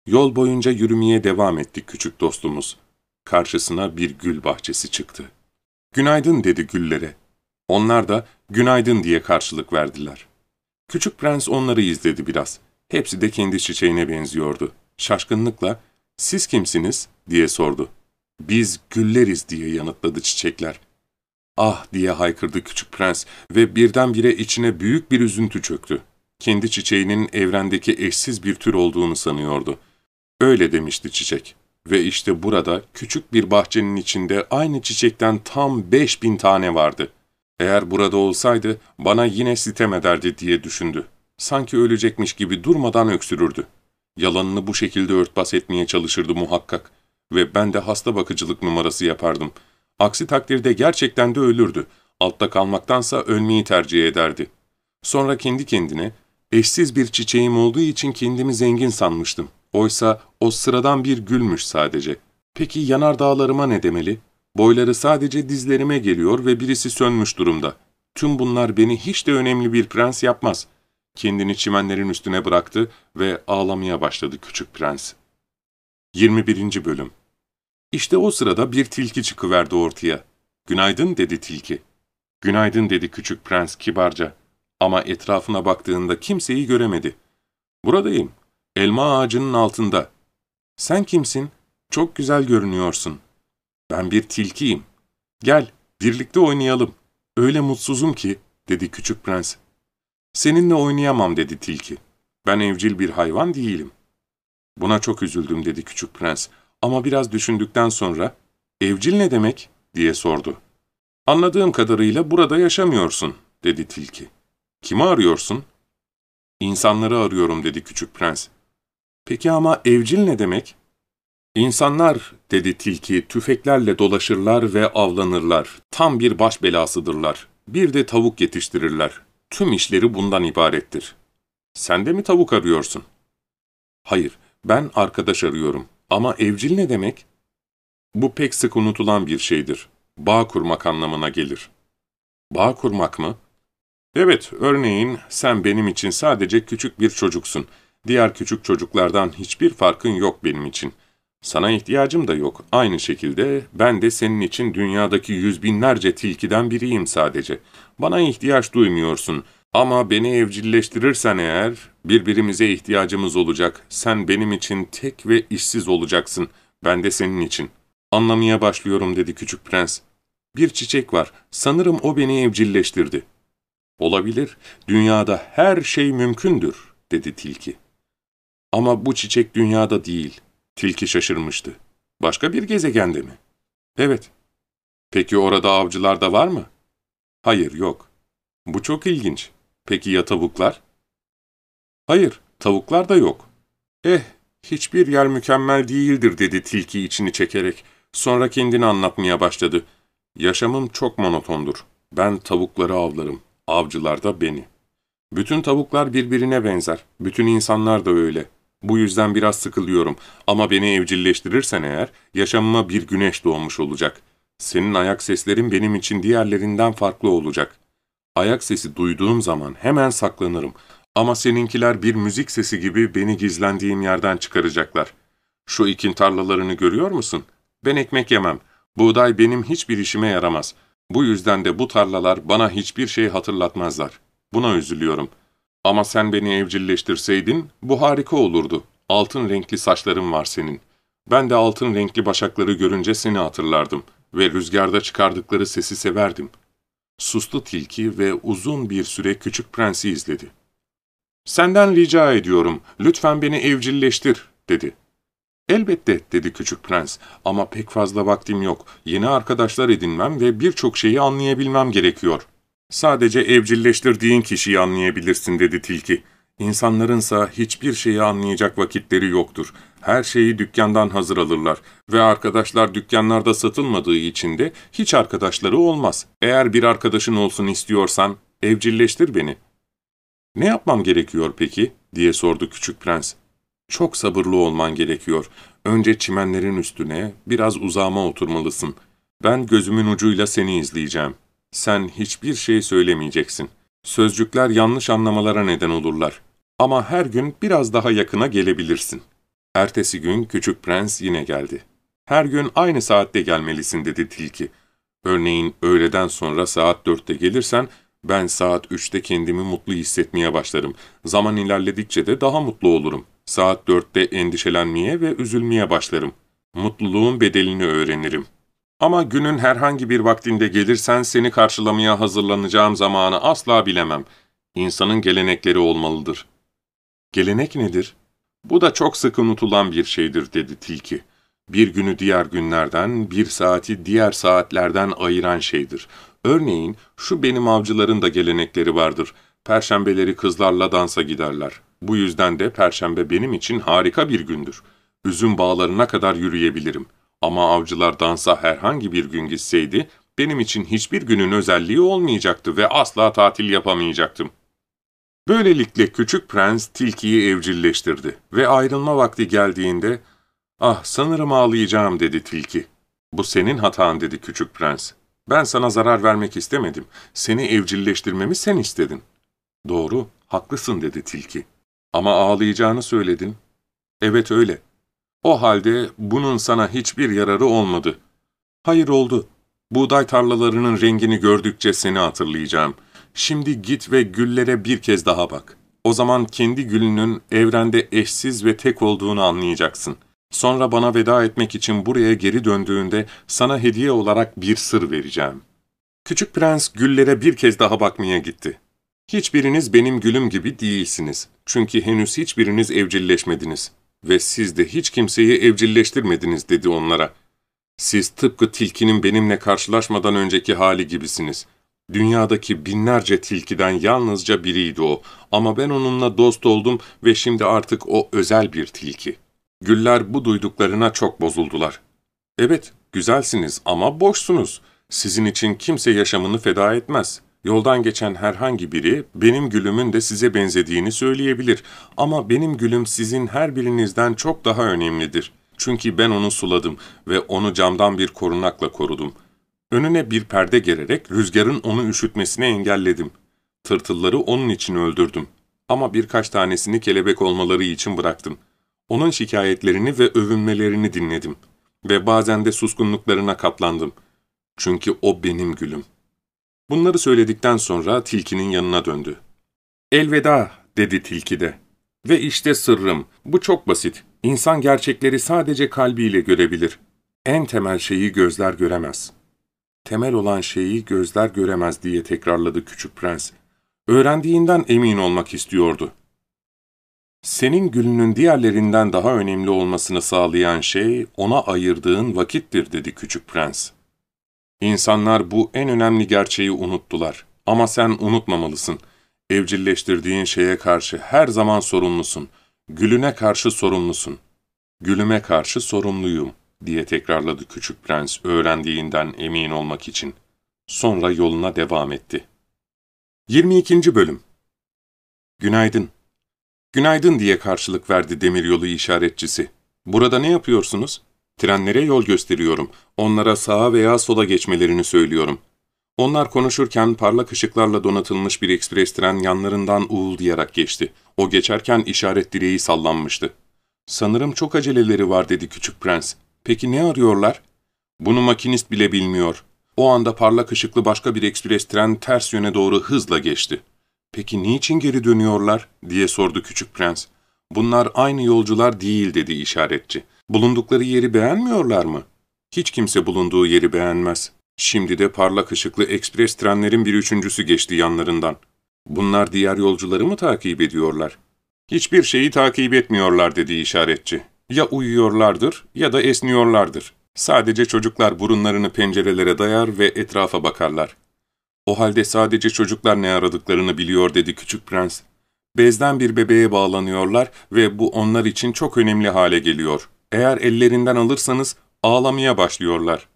Yol boyunca yürümeye devam ettik küçük dostumuz. Karşısına bir gül bahçesi çıktı. Günaydın dedi güllere. Onlar da günaydın diye karşılık verdiler. Küçük prens onları izledi biraz. Hepsi de kendi çiçeğine benziyordu. Şaşkınlıkla, siz kimsiniz diye sordu. Biz gülleriz diye yanıtladı çiçekler. Ah diye haykırdı küçük prens ve birdenbire içine büyük bir üzüntü çöktü. Kendi çiçeğinin evrendeki eşsiz bir tür olduğunu sanıyordu. Öyle demişti çiçek. Ve işte burada küçük bir bahçenin içinde aynı çiçekten tam beş bin tane vardı. Eğer burada olsaydı bana yine sitem ederdi diye düşündü. Sanki ölecekmiş gibi durmadan öksürürdü. Yalanını bu şekilde örtbas etmeye çalışırdı muhakkak. Ve ben de hasta bakıcılık numarası yapardım. Aksi takdirde gerçekten de ölürdü. Altta kalmaktansa ölmeyi tercih ederdi. Sonra kendi kendine, eşsiz bir çiçeğim olduğu için kendimi zengin sanmıştım. Oysa o sıradan bir gülmüş sadece. Peki yanardağlarıma ne demeli? Boyları sadece dizlerime geliyor ve birisi sönmüş durumda. Tüm bunlar beni hiç de önemli bir prens yapmaz. Kendini çimenlerin üstüne bıraktı ve ağlamaya başladı küçük prens. 21. Bölüm İşte o sırada bir tilki çıkıverdi ortaya. Günaydın dedi tilki. Günaydın dedi küçük prens kibarca. Ama etrafına baktığında kimseyi göremedi. Buradayım Elma ağacının altında. Sen kimsin? Çok güzel görünüyorsun. Ben bir tilkiyim. Gel, birlikte oynayalım. Öyle mutsuzum ki, dedi küçük prens. Seninle oynayamam, dedi tilki. Ben evcil bir hayvan değilim. Buna çok üzüldüm, dedi küçük prens. Ama biraz düşündükten sonra, evcil ne demek, diye sordu. Anladığım kadarıyla burada yaşamıyorsun, dedi tilki. Kimi arıyorsun? İnsanları arıyorum, dedi küçük prens. Peki ama evcil ne demek? İnsanlar, dedi tilki, tüfeklerle dolaşırlar ve avlanırlar. Tam bir baş belasıdırlar. Bir de tavuk yetiştirirler. Tüm işleri bundan ibarettir. Sen de mi tavuk arıyorsun? Hayır, ben arkadaş arıyorum. Ama evcil ne demek? Bu pek sık unutulan bir şeydir. Bağ kurmak anlamına gelir. Bağ kurmak mı? Evet, örneğin sen benim için sadece küçük bir çocuksun. Diğer küçük çocuklardan hiçbir farkın yok benim için. Sana ihtiyacım da yok. Aynı şekilde ben de senin için dünyadaki yüz binlerce tilkiden biriyim sadece. Bana ihtiyaç duymuyorsun. Ama beni evcilleştirirsen eğer, birbirimize ihtiyacımız olacak. Sen benim için tek ve işsiz olacaksın. Ben de senin için. Anlamaya başlıyorum dedi küçük prens. Bir çiçek var. Sanırım o beni evcilleştirdi. Olabilir. Dünyada her şey mümkündür, dedi tilki. Ama bu çiçek dünyada değil. Tilki şaşırmıştı. Başka bir gezegende mi? Evet. Peki orada avcılar da var mı? Hayır, yok. Bu çok ilginç. Peki ya tavuklar? Hayır, tavuklar da yok. Eh, hiçbir yer mükemmel değildir dedi tilki içini çekerek. Sonra kendini anlatmaya başladı. Yaşamım çok monotondur. Ben tavukları avlarım, avcılar da beni. Bütün tavuklar birbirine benzer, bütün insanlar da öyle. Bu yüzden biraz sıkılıyorum ama beni evcilleştirirsen eğer yaşamıma bir güneş doğmuş olacak. Senin ayak seslerin benim için diğerlerinden farklı olacak. Ayak sesi duyduğum zaman hemen saklanırım ama seninkiler bir müzik sesi gibi beni gizlendiğim yerden çıkaracaklar. Şu ikin tarlalarını görüyor musun? Ben ekmek yemem. Buğday benim hiçbir işime yaramaz. Bu yüzden de bu tarlalar bana hiçbir şey hatırlatmazlar. Buna üzülüyorum. Ama sen beni evcilleştirseydin bu harika olurdu. Altın renkli saçların var senin. Ben de altın renkli başakları görünce seni hatırlardım ve rüzgarda çıkardıkları sesi severdim. Suslu tilki ve uzun bir süre küçük prensi izledi. ''Senden rica ediyorum, lütfen beni evcilleştir.'' dedi. ''Elbette.'' dedi küçük prens ama pek fazla vaktim yok. Yeni arkadaşlar edinmem ve birçok şeyi anlayabilmem gerekiyor.'' ''Sadece evcilleştirdiğin kişiyi anlayabilirsin.'' dedi tilki. İnsanlarınsa hiçbir şeyi anlayacak vakitleri yoktur. Her şeyi dükkandan hazır alırlar ve arkadaşlar dükkanlarda satılmadığı için de hiç arkadaşları olmaz. Eğer bir arkadaşın olsun istiyorsan evcilleştir beni. ''Ne yapmam gerekiyor peki?'' diye sordu küçük prens. ''Çok sabırlı olman gerekiyor. Önce çimenlerin üstüne, biraz uzağıma oturmalısın. Ben gözümün ucuyla seni izleyeceğim. Sen hiçbir şey söylemeyeceksin. Sözcükler yanlış anlamalara neden olurlar. Ama her gün biraz daha yakına gelebilirsin.'' Ertesi gün küçük prens yine geldi. ''Her gün aynı saatte gelmelisin.'' dedi tilki. ''Örneğin öğleden sonra saat dörtte gelirsen ben saat üçte kendimi mutlu hissetmeye başlarım. Zaman ilerledikçe de daha mutlu olurum. Saat dörtte endişelenmeye ve üzülmeye başlarım. Mutluluğun bedelini öğrenirim. Ama günün herhangi bir vaktinde gelirsen seni karşılamaya hazırlanacağım zamanı asla bilemem. İnsanın gelenekleri olmalıdır. Gelenek nedir? Bu da çok sık unutulan bir şeydir dedi tilki. Bir günü diğer günlerden, bir saati diğer saatlerden ayıran şeydir. Örneğin şu benim avcıların da gelenekleri vardır. Perşembeleri kızlarla dansa giderler. Bu yüzden de perşembe benim için harika bir gündür. Üzüm bağlarına kadar yürüyebilirim. Ama avcılar dansa herhangi bir gün gitseydi, benim için hiçbir günün özelliği olmayacaktı ve asla tatil yapamayacaktım. Böylelikle küçük prens tilkiyi evcilleştirdi ve ayrılma vakti geldiğinde, ''Ah sanırım ağlayacağım.'' dedi tilki. ''Bu senin hatan.'' dedi küçük prens. Ben sana zarar vermek istemedim. Seni evcilleştirmemi sen istedin. Doğru, haklısın dedi tilki. Ama ağlayacağını söyledin. Evet öyle. O halde bunun sana hiçbir yararı olmadı. Hayır oldu. Buğday tarlalarının rengini gördükçe seni hatırlayacağım. Şimdi git ve güllere bir kez daha bak. O zaman kendi gülünün evrende eşsiz ve tek olduğunu anlayacaksın. Sonra bana veda etmek için buraya geri döndüğünde sana hediye olarak bir sır vereceğim. Küçük prens güllere bir kez daha bakmaya gitti. Hiçbiriniz benim gülüm gibi değilsiniz. Çünkü henüz hiçbiriniz evcilleşmediniz. Ve siz de hiç kimseyi evcilleştirmediniz dedi onlara. Siz tıpkı tilkinin benimle karşılaşmadan önceki hali gibisiniz. Dünyadaki binlerce tilkiden yalnızca biriydi o. Ama ben onunla dost oldum ve şimdi artık o özel bir tilki. Güller bu duyduklarına çok bozuldular. Evet, güzelsiniz ama boşsunuz. Sizin için kimse yaşamını feda etmez. Yoldan geçen herhangi biri benim gülümün de size benzediğini söyleyebilir. Ama benim gülüm sizin her birinizden çok daha önemlidir. Çünkü ben onu suladım ve onu camdan bir korunakla korudum. Önüne bir perde gererek rüzgarın onu üşütmesine engelledim. Tırtılları onun için öldürdüm. Ama birkaç tanesini kelebek olmaları için bıraktım.'' Onun şikayetlerini ve övünmelerini dinledim ve bazen de suskunluklarına katlandım. Çünkü o benim gülüm. Bunları söyledikten sonra tilkinin yanına döndü. ''Elveda'' dedi tilki de. ''Ve işte sırrım. Bu çok basit. İnsan gerçekleri sadece kalbiyle görebilir. En temel şeyi gözler göremez.'' Temel olan şeyi gözler göremez diye tekrarladı küçük prens. Öğrendiğinden emin olmak istiyordu. Senin gülünün diğerlerinden daha önemli olmasını sağlayan şey ona ayırdığın vakittir dedi küçük prens. İnsanlar bu en önemli gerçeği unuttular. Ama sen unutmamalısın. Evcilleştirdiğin şeye karşı her zaman sorumlusun. Gülüne karşı sorumlusun. Gülüme karşı sorumluyum, diye tekrarladı küçük prens öğrendiğinden emin olmak için. Sonra yoluna devam etti. 22. Bölüm Günaydın. Günaydın diye karşılık verdi demiryolu işaretçisi. Burada ne yapıyorsunuz? Trenlere yol gösteriyorum. Onlara sağa veya sola geçmelerini söylüyorum. Onlar konuşurken parlak ışıklarla donatılmış bir ekspres tren yanlarından uğuldayarak geçti. O geçerken işaret direği sallanmıştı. ''Sanırım çok aceleleri var.'' dedi küçük prens. ''Peki ne arıyorlar?'' ''Bunu makinist bile bilmiyor.'' O anda parlak ışıklı başka bir ekspres tren ters yöne doğru hızla geçti. ''Peki niçin geri dönüyorlar?'' diye sordu küçük prens. ''Bunlar aynı yolcular değil.'' dedi işaretçi. ''Bulundukları yeri beğenmiyorlar mı?'' Hiç kimse bulunduğu yeri beğenmez. Şimdi de parlak ışıklı ekspres trenlerin bir üçüncüsü geçti yanlarından. Bunlar diğer yolcuları mı takip ediyorlar? Hiçbir şeyi takip etmiyorlar dedi işaretçi. Ya uyuyorlardır ya da esniyorlardır. Sadece çocuklar burunlarını pencerelere dayar ve etrafa bakarlar. O halde sadece çocuklar ne aradıklarını biliyor dedi küçük prens. Bezden bir bebeğe bağlanıyorlar ve bu onlar için çok önemli hale geliyor. Eğer ellerinden alırsanız ağlamaya başlıyorlar.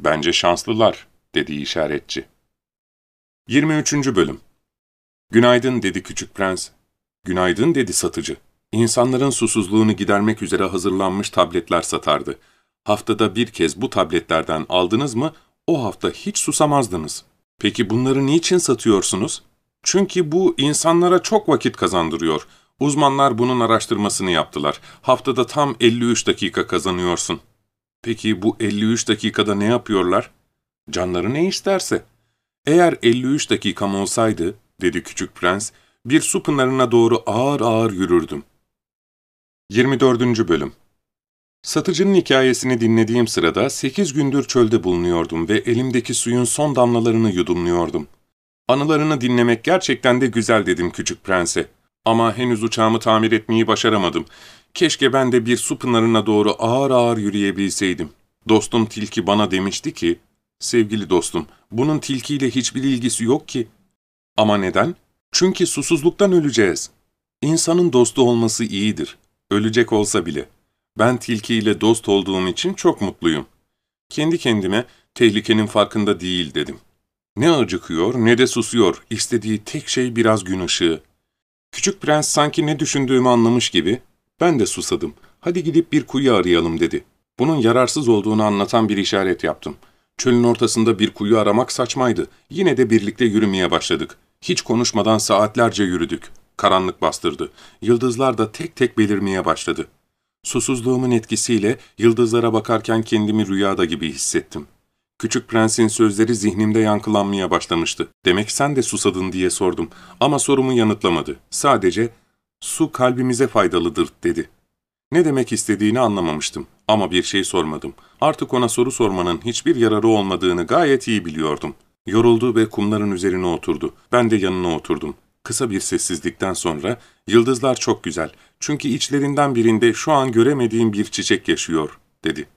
Bence şanslılar, dedi işaretçi. 23. Bölüm Günaydın, dedi küçük prens. Günaydın, dedi satıcı. İnsanların susuzluğunu gidermek üzere hazırlanmış tabletler satardı. Haftada bir kez bu tabletlerden aldınız mı, o hafta hiç susamazdınız. Peki bunları niçin satıyorsunuz? Çünkü bu insanlara çok vakit kazandırıyor. Uzmanlar bunun araştırmasını yaptılar. Haftada tam 53 dakika kazanıyorsun. Peki bu 53 dakikada ne yapıyorlar? Canları ne isterse. Eğer 53 dakikam olsaydı, dedi küçük prens, bir su pınarına doğru ağır ağır yürürdüm. 24. Bölüm Satıcının hikayesini dinlediğim sırada 8 gündür çölde bulunuyordum ve elimdeki suyun son damlalarını yudumluyordum. Anılarını dinlemek gerçekten de güzel dedim küçük prense. Ama henüz uçağımı tamir etmeyi başaramadım. Keşke ben de bir su pınarına doğru ağır ağır yürüyebilseydim. Dostum tilki bana demişti ki, sevgili dostum, bunun tilkiyle hiçbir ilgisi yok ki. Ama neden? Çünkü susuzluktan öleceğiz. İnsanın dostu olması iyidir, ölecek olsa bile. Ben tilkiyle dost olduğum için çok mutluyum. Kendi kendime tehlikenin farkında değil dedim. Ne acıkıyor ne de susuyor, istediği tek şey biraz gün ışığı. Küçük prens sanki ne düşündüğümü anlamış gibi, ben de susadım. Hadi gidip bir kuyu arayalım dedi. Bunun yararsız olduğunu anlatan bir işaret yaptım. Çölün ortasında bir kuyu aramak saçmaydı. Yine de birlikte yürümeye başladık. Hiç konuşmadan saatlerce yürüdük. Karanlık bastırdı. Yıldızlar da tek tek belirmeye başladı. Susuzluğumun etkisiyle yıldızlara bakarken kendimi rüyada gibi hissettim. Küçük prensin sözleri zihnimde yankılanmaya başlamıştı. Demek sen de susadın diye sordum ama sorumu yanıtlamadı. Sadece su kalbimize faydalıdır dedi. Ne demek istediğini anlamamıştım ama bir şey sormadım. Artık ona soru sormanın hiçbir yararı olmadığını gayet iyi biliyordum. Yoruldu ve kumların üzerine oturdu. Ben de yanına oturdum. Kısa bir sessizlikten sonra, ''Yıldızlar çok güzel, çünkü içlerinden birinde şu an göremediğim bir çiçek yaşıyor.'' dedi.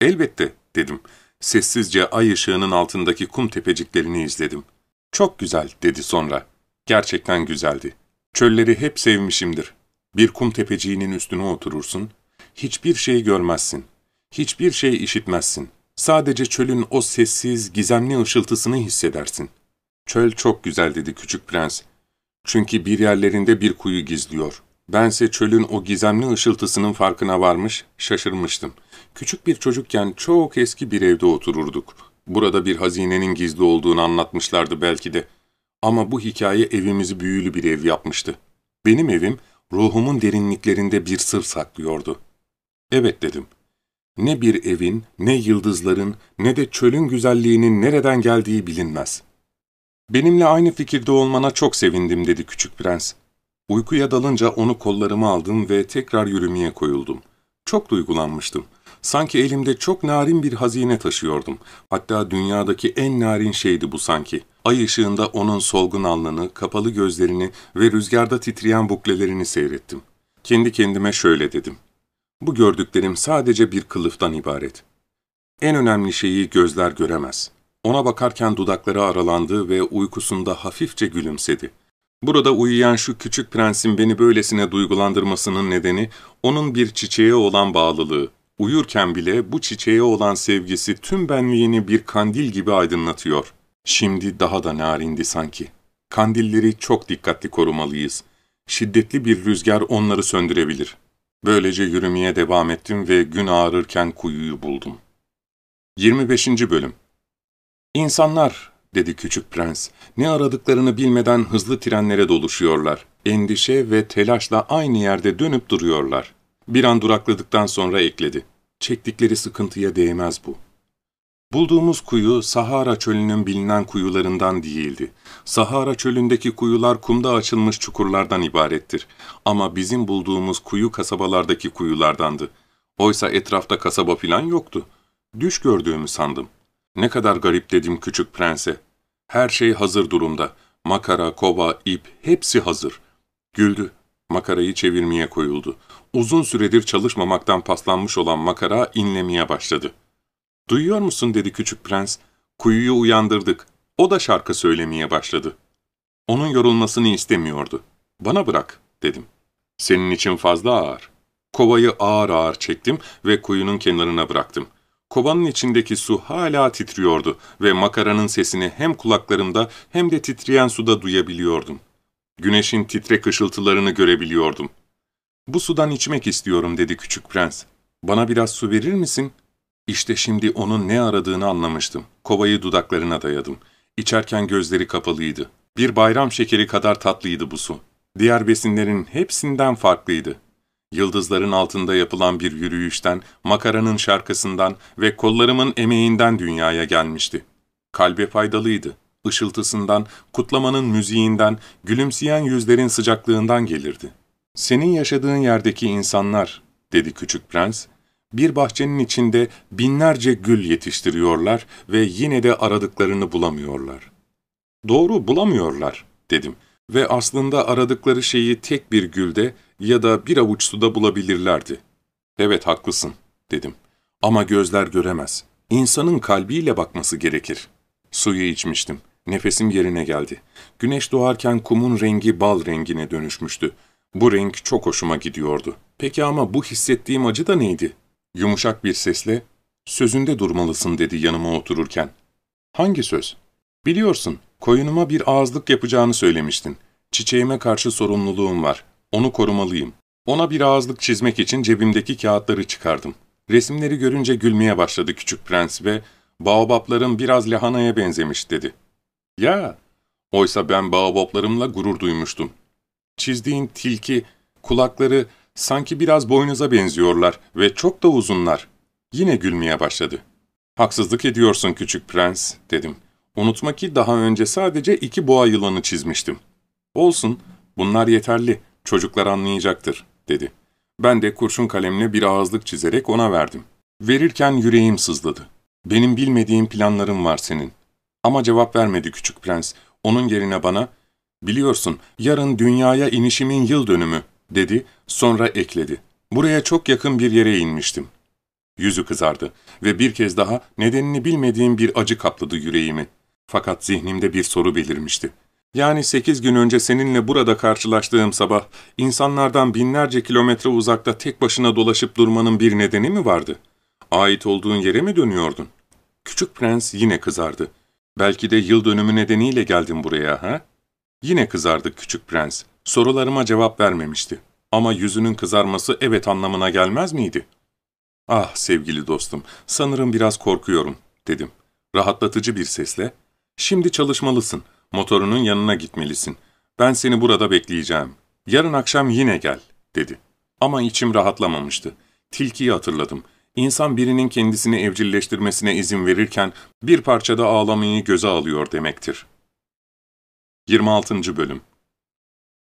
''Elbette.'' dedim. Sessizce ay ışığının altındaki kum tepeciklerini izledim. ''Çok güzel.'' dedi sonra. Gerçekten güzeldi. Çölleri hep sevmişimdir. Bir kum tepeciğinin üstüne oturursun, hiçbir şey görmezsin, hiçbir şey işitmezsin. Sadece çölün o sessiz, gizemli ışıltısını hissedersin. Çöl çok güzel dedi küçük prens. Çünkü bir yerlerinde bir kuyu gizliyor. Bense çölün o gizemli ışıltısının farkına varmış, şaşırmıştım. Küçük bir çocukken çok eski bir evde otururduk. Burada bir hazinenin gizli olduğunu anlatmışlardı belki de. Ama bu hikaye evimizi büyülü bir ev yapmıştı. Benim evim, ruhumun derinliklerinde bir sır saklıyordu. Evet dedim. Ne bir evin, ne yıldızların, ne de çölün güzelliğinin nereden geldiği bilinmez. Benimle aynı fikirde olmana çok sevindim dedi küçük prens. Uykuya dalınca onu kollarıma aldım ve tekrar yürümeye koyuldum. Çok duygulanmıştım. Sanki elimde çok narin bir hazine taşıyordum. Hatta dünyadaki en narin şeydi bu sanki. Ay ışığında onun solgun alnını, kapalı gözlerini ve rüzgarda titreyen buklelerini seyrettim. Kendi kendime şöyle dedim. Bu gördüklerim sadece bir kılıftan ibaret. En önemli şeyi gözler göremez. Ona bakarken dudakları aralandı ve uykusunda hafifçe gülümsedi. Burada uyuyan şu küçük prensin beni böylesine duygulandırmasının nedeni, onun bir çiçeğe olan bağlılığı. Uyurken bile bu çiçeğe olan sevgisi tüm benliğini bir kandil gibi aydınlatıyor. Şimdi daha da narindi sanki. Kandilleri çok dikkatli korumalıyız. Şiddetli bir rüzgar onları söndürebilir. Böylece yürümeye devam ettim ve gün ağrırken kuyuyu buldum. 25. Bölüm İnsanlar, dedi küçük prens, ne aradıklarını bilmeden hızlı trenlere doluşuyorlar. Endişe ve telaşla aynı yerde dönüp duruyorlar. Bir an durakladıktan sonra ekledi. Çektikleri sıkıntıya değmez bu. Bulduğumuz kuyu Sahara çölünün bilinen kuyularından değildi. Sahara çölündeki kuyular kumda açılmış çukurlardan ibarettir. Ama bizim bulduğumuz kuyu kasabalardaki kuyulardandı. Oysa etrafta kasaba filan yoktu. Düş gördüğümü sandım. Ne kadar garip dedim küçük prense. Her şey hazır durumda. Makara, kova, ip hepsi hazır. Güldü. Makarayı çevirmeye koyuldu. Uzun süredir çalışmamaktan paslanmış olan makara inlemeye başladı. ''Duyuyor musun?'' dedi küçük prens. ''Kuyuyu uyandırdık. O da şarkı söylemeye başladı.'' Onun yorulmasını istemiyordu. ''Bana bırak.'' dedim. ''Senin için fazla ağır.'' Kovayı ağır ağır çektim ve kuyunun kenarına bıraktım. Kovanın içindeki su hala titriyordu ve makaranın sesini hem kulaklarımda hem de titreyen suda duyabiliyordum. Güneşin titrek ışıltılarını görebiliyordum. ''Bu sudan içmek istiyorum.'' dedi küçük prens. ''Bana biraz su verir misin?'' İşte şimdi onun ne aradığını anlamıştım. Kovayı dudaklarına dayadım. İçerken gözleri kapalıydı. Bir bayram şekeri kadar tatlıydı bu su. Diğer besinlerin hepsinden farklıydı. Yıldızların altında yapılan bir yürüyüşten, makaranın şarkısından ve kollarımın emeğinden dünyaya gelmişti. Kalbe faydalıydı. Işıltısından, kutlamanın müziğinden, gülümseyen yüzlerin sıcaklığından gelirdi. ''Senin yaşadığın yerdeki insanlar'' dedi küçük prens, bir bahçenin içinde binlerce gül yetiştiriyorlar ve yine de aradıklarını bulamıyorlar. Doğru bulamıyorlar dedim ve aslında aradıkları şeyi tek bir gülde ya da bir avuç suda bulabilirlerdi. Evet haklısın dedim ama gözler göremez. İnsanın kalbiyle bakması gerekir. Suyu içmiştim. Nefesim yerine geldi. Güneş doğarken kumun rengi bal rengine dönüşmüştü. Bu renk çok hoşuma gidiyordu. Peki ama bu hissettiğim acı da neydi? Yumuşak bir sesle, ''Sözünde durmalısın.'' dedi yanıma otururken. ''Hangi söz?'' ''Biliyorsun, koyunuma bir ağızlık yapacağını söylemiştin. Çiçeğime karşı sorumluluğum var. Onu korumalıyım. Ona bir ağızlık çizmek için cebimdeki kağıtları çıkardım. Resimleri görünce gülmeye başladı küçük prens ve ''Baobapların biraz lahanaya benzemiş.'' dedi. ''Ya, oysa ben baobaplarımla gurur duymuştum. Çizdiğin tilki, kulakları, Sanki biraz boynuza benziyorlar ve çok da uzunlar. Yine gülmeye başladı. Haksızlık ediyorsun küçük prens, dedim. Unutma ki daha önce sadece iki boğa yılanı çizmiştim. Olsun, bunlar yeterli, çocuklar anlayacaktır, dedi. Ben de kurşun kalemle bir ağızlık çizerek ona verdim. Verirken yüreğim sızladı. Benim bilmediğim planlarım var senin. Ama cevap vermedi küçük prens. Onun yerine bana, biliyorsun yarın dünyaya inişimin yıl dönümü, dedi, sonra ekledi. Buraya çok yakın bir yere inmiştim. Yüzü kızardı ve bir kez daha nedenini bilmediğim bir acı kapladı yüreğimi. Fakat zihnimde bir soru belirmişti. Yani sekiz gün önce seninle burada karşılaştığım sabah, insanlardan binlerce kilometre uzakta tek başına dolaşıp durmanın bir nedeni mi vardı? Ait olduğun yere mi dönüyordun? Küçük prens yine kızardı. Belki de yıl dönümü nedeniyle geldin buraya, ha? Yine kızardı küçük prens. Sorularıma cevap vermemişti. Ama yüzünün kızarması evet anlamına gelmez miydi? Ah sevgili dostum, sanırım biraz korkuyorum, dedim. Rahatlatıcı bir sesle. Şimdi çalışmalısın, motorunun yanına gitmelisin. Ben seni burada bekleyeceğim. Yarın akşam yine gel, dedi. Ama içim rahatlamamıştı. Tilkiyi hatırladım. İnsan birinin kendisini evcilleştirmesine izin verirken bir parçada ağlamayı göze alıyor demektir. 26. Bölüm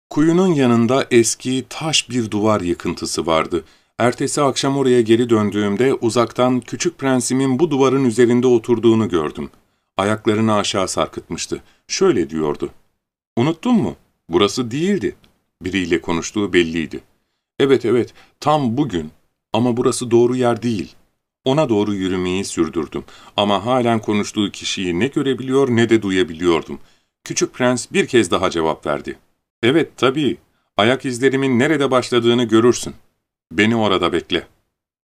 Kuyunun yanında eski taş bir duvar yıkıntısı vardı. Ertesi akşam oraya geri döndüğümde uzaktan küçük prensimin bu duvarın üzerinde oturduğunu gördüm. Ayaklarını aşağı sarkıtmıştı. Şöyle diyordu. ''Unuttun mu? Burası değildi.'' Biriyle konuştuğu belliydi. ''Evet evet, tam bugün. Ama burası doğru yer değil.'' Ona doğru yürümeyi sürdürdüm. Ama halen konuştuğu kişiyi ne görebiliyor ne de duyabiliyordum. Küçük prens bir kez daha cevap verdi. Evet, tabii. Ayak izlerimin nerede başladığını görürsün. Beni orada bekle.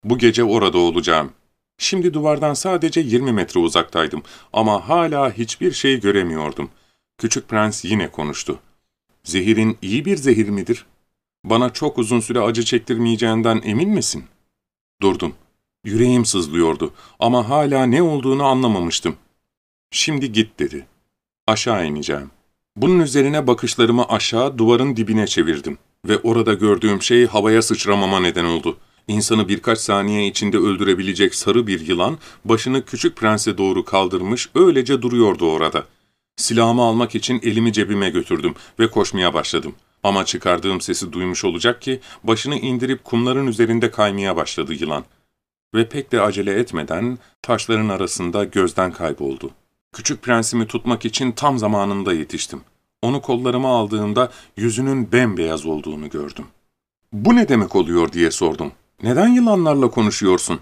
Bu gece orada olacağım. Şimdi duvardan sadece 20 metre uzaktaydım ama hala hiçbir şey göremiyordum. Küçük prens yine konuştu. Zehirin iyi bir zehir midir? Bana çok uzun süre acı çektirmeyeceğinden emin misin? Durdum. Yüreğim sızlıyordu ama hala ne olduğunu anlamamıştım. Şimdi git dedi. Aşağı ineceğim. Bunun üzerine bakışlarımı aşağı duvarın dibine çevirdim ve orada gördüğüm şey havaya sıçramama neden oldu. İnsanı birkaç saniye içinde öldürebilecek sarı bir yılan başını küçük prense doğru kaldırmış öylece duruyordu orada. Silahımı almak için elimi cebime götürdüm ve koşmaya başladım. Ama çıkardığım sesi duymuş olacak ki başını indirip kumların üzerinde kaymaya başladı yılan. Ve pek de acele etmeden taşların arasında gözden kayboldu. Küçük prensimi tutmak için tam zamanında yetiştim. Onu kollarıma aldığımda yüzünün bembeyaz olduğunu gördüm. ''Bu ne demek oluyor?'' diye sordum. ''Neden yılanlarla konuşuyorsun?''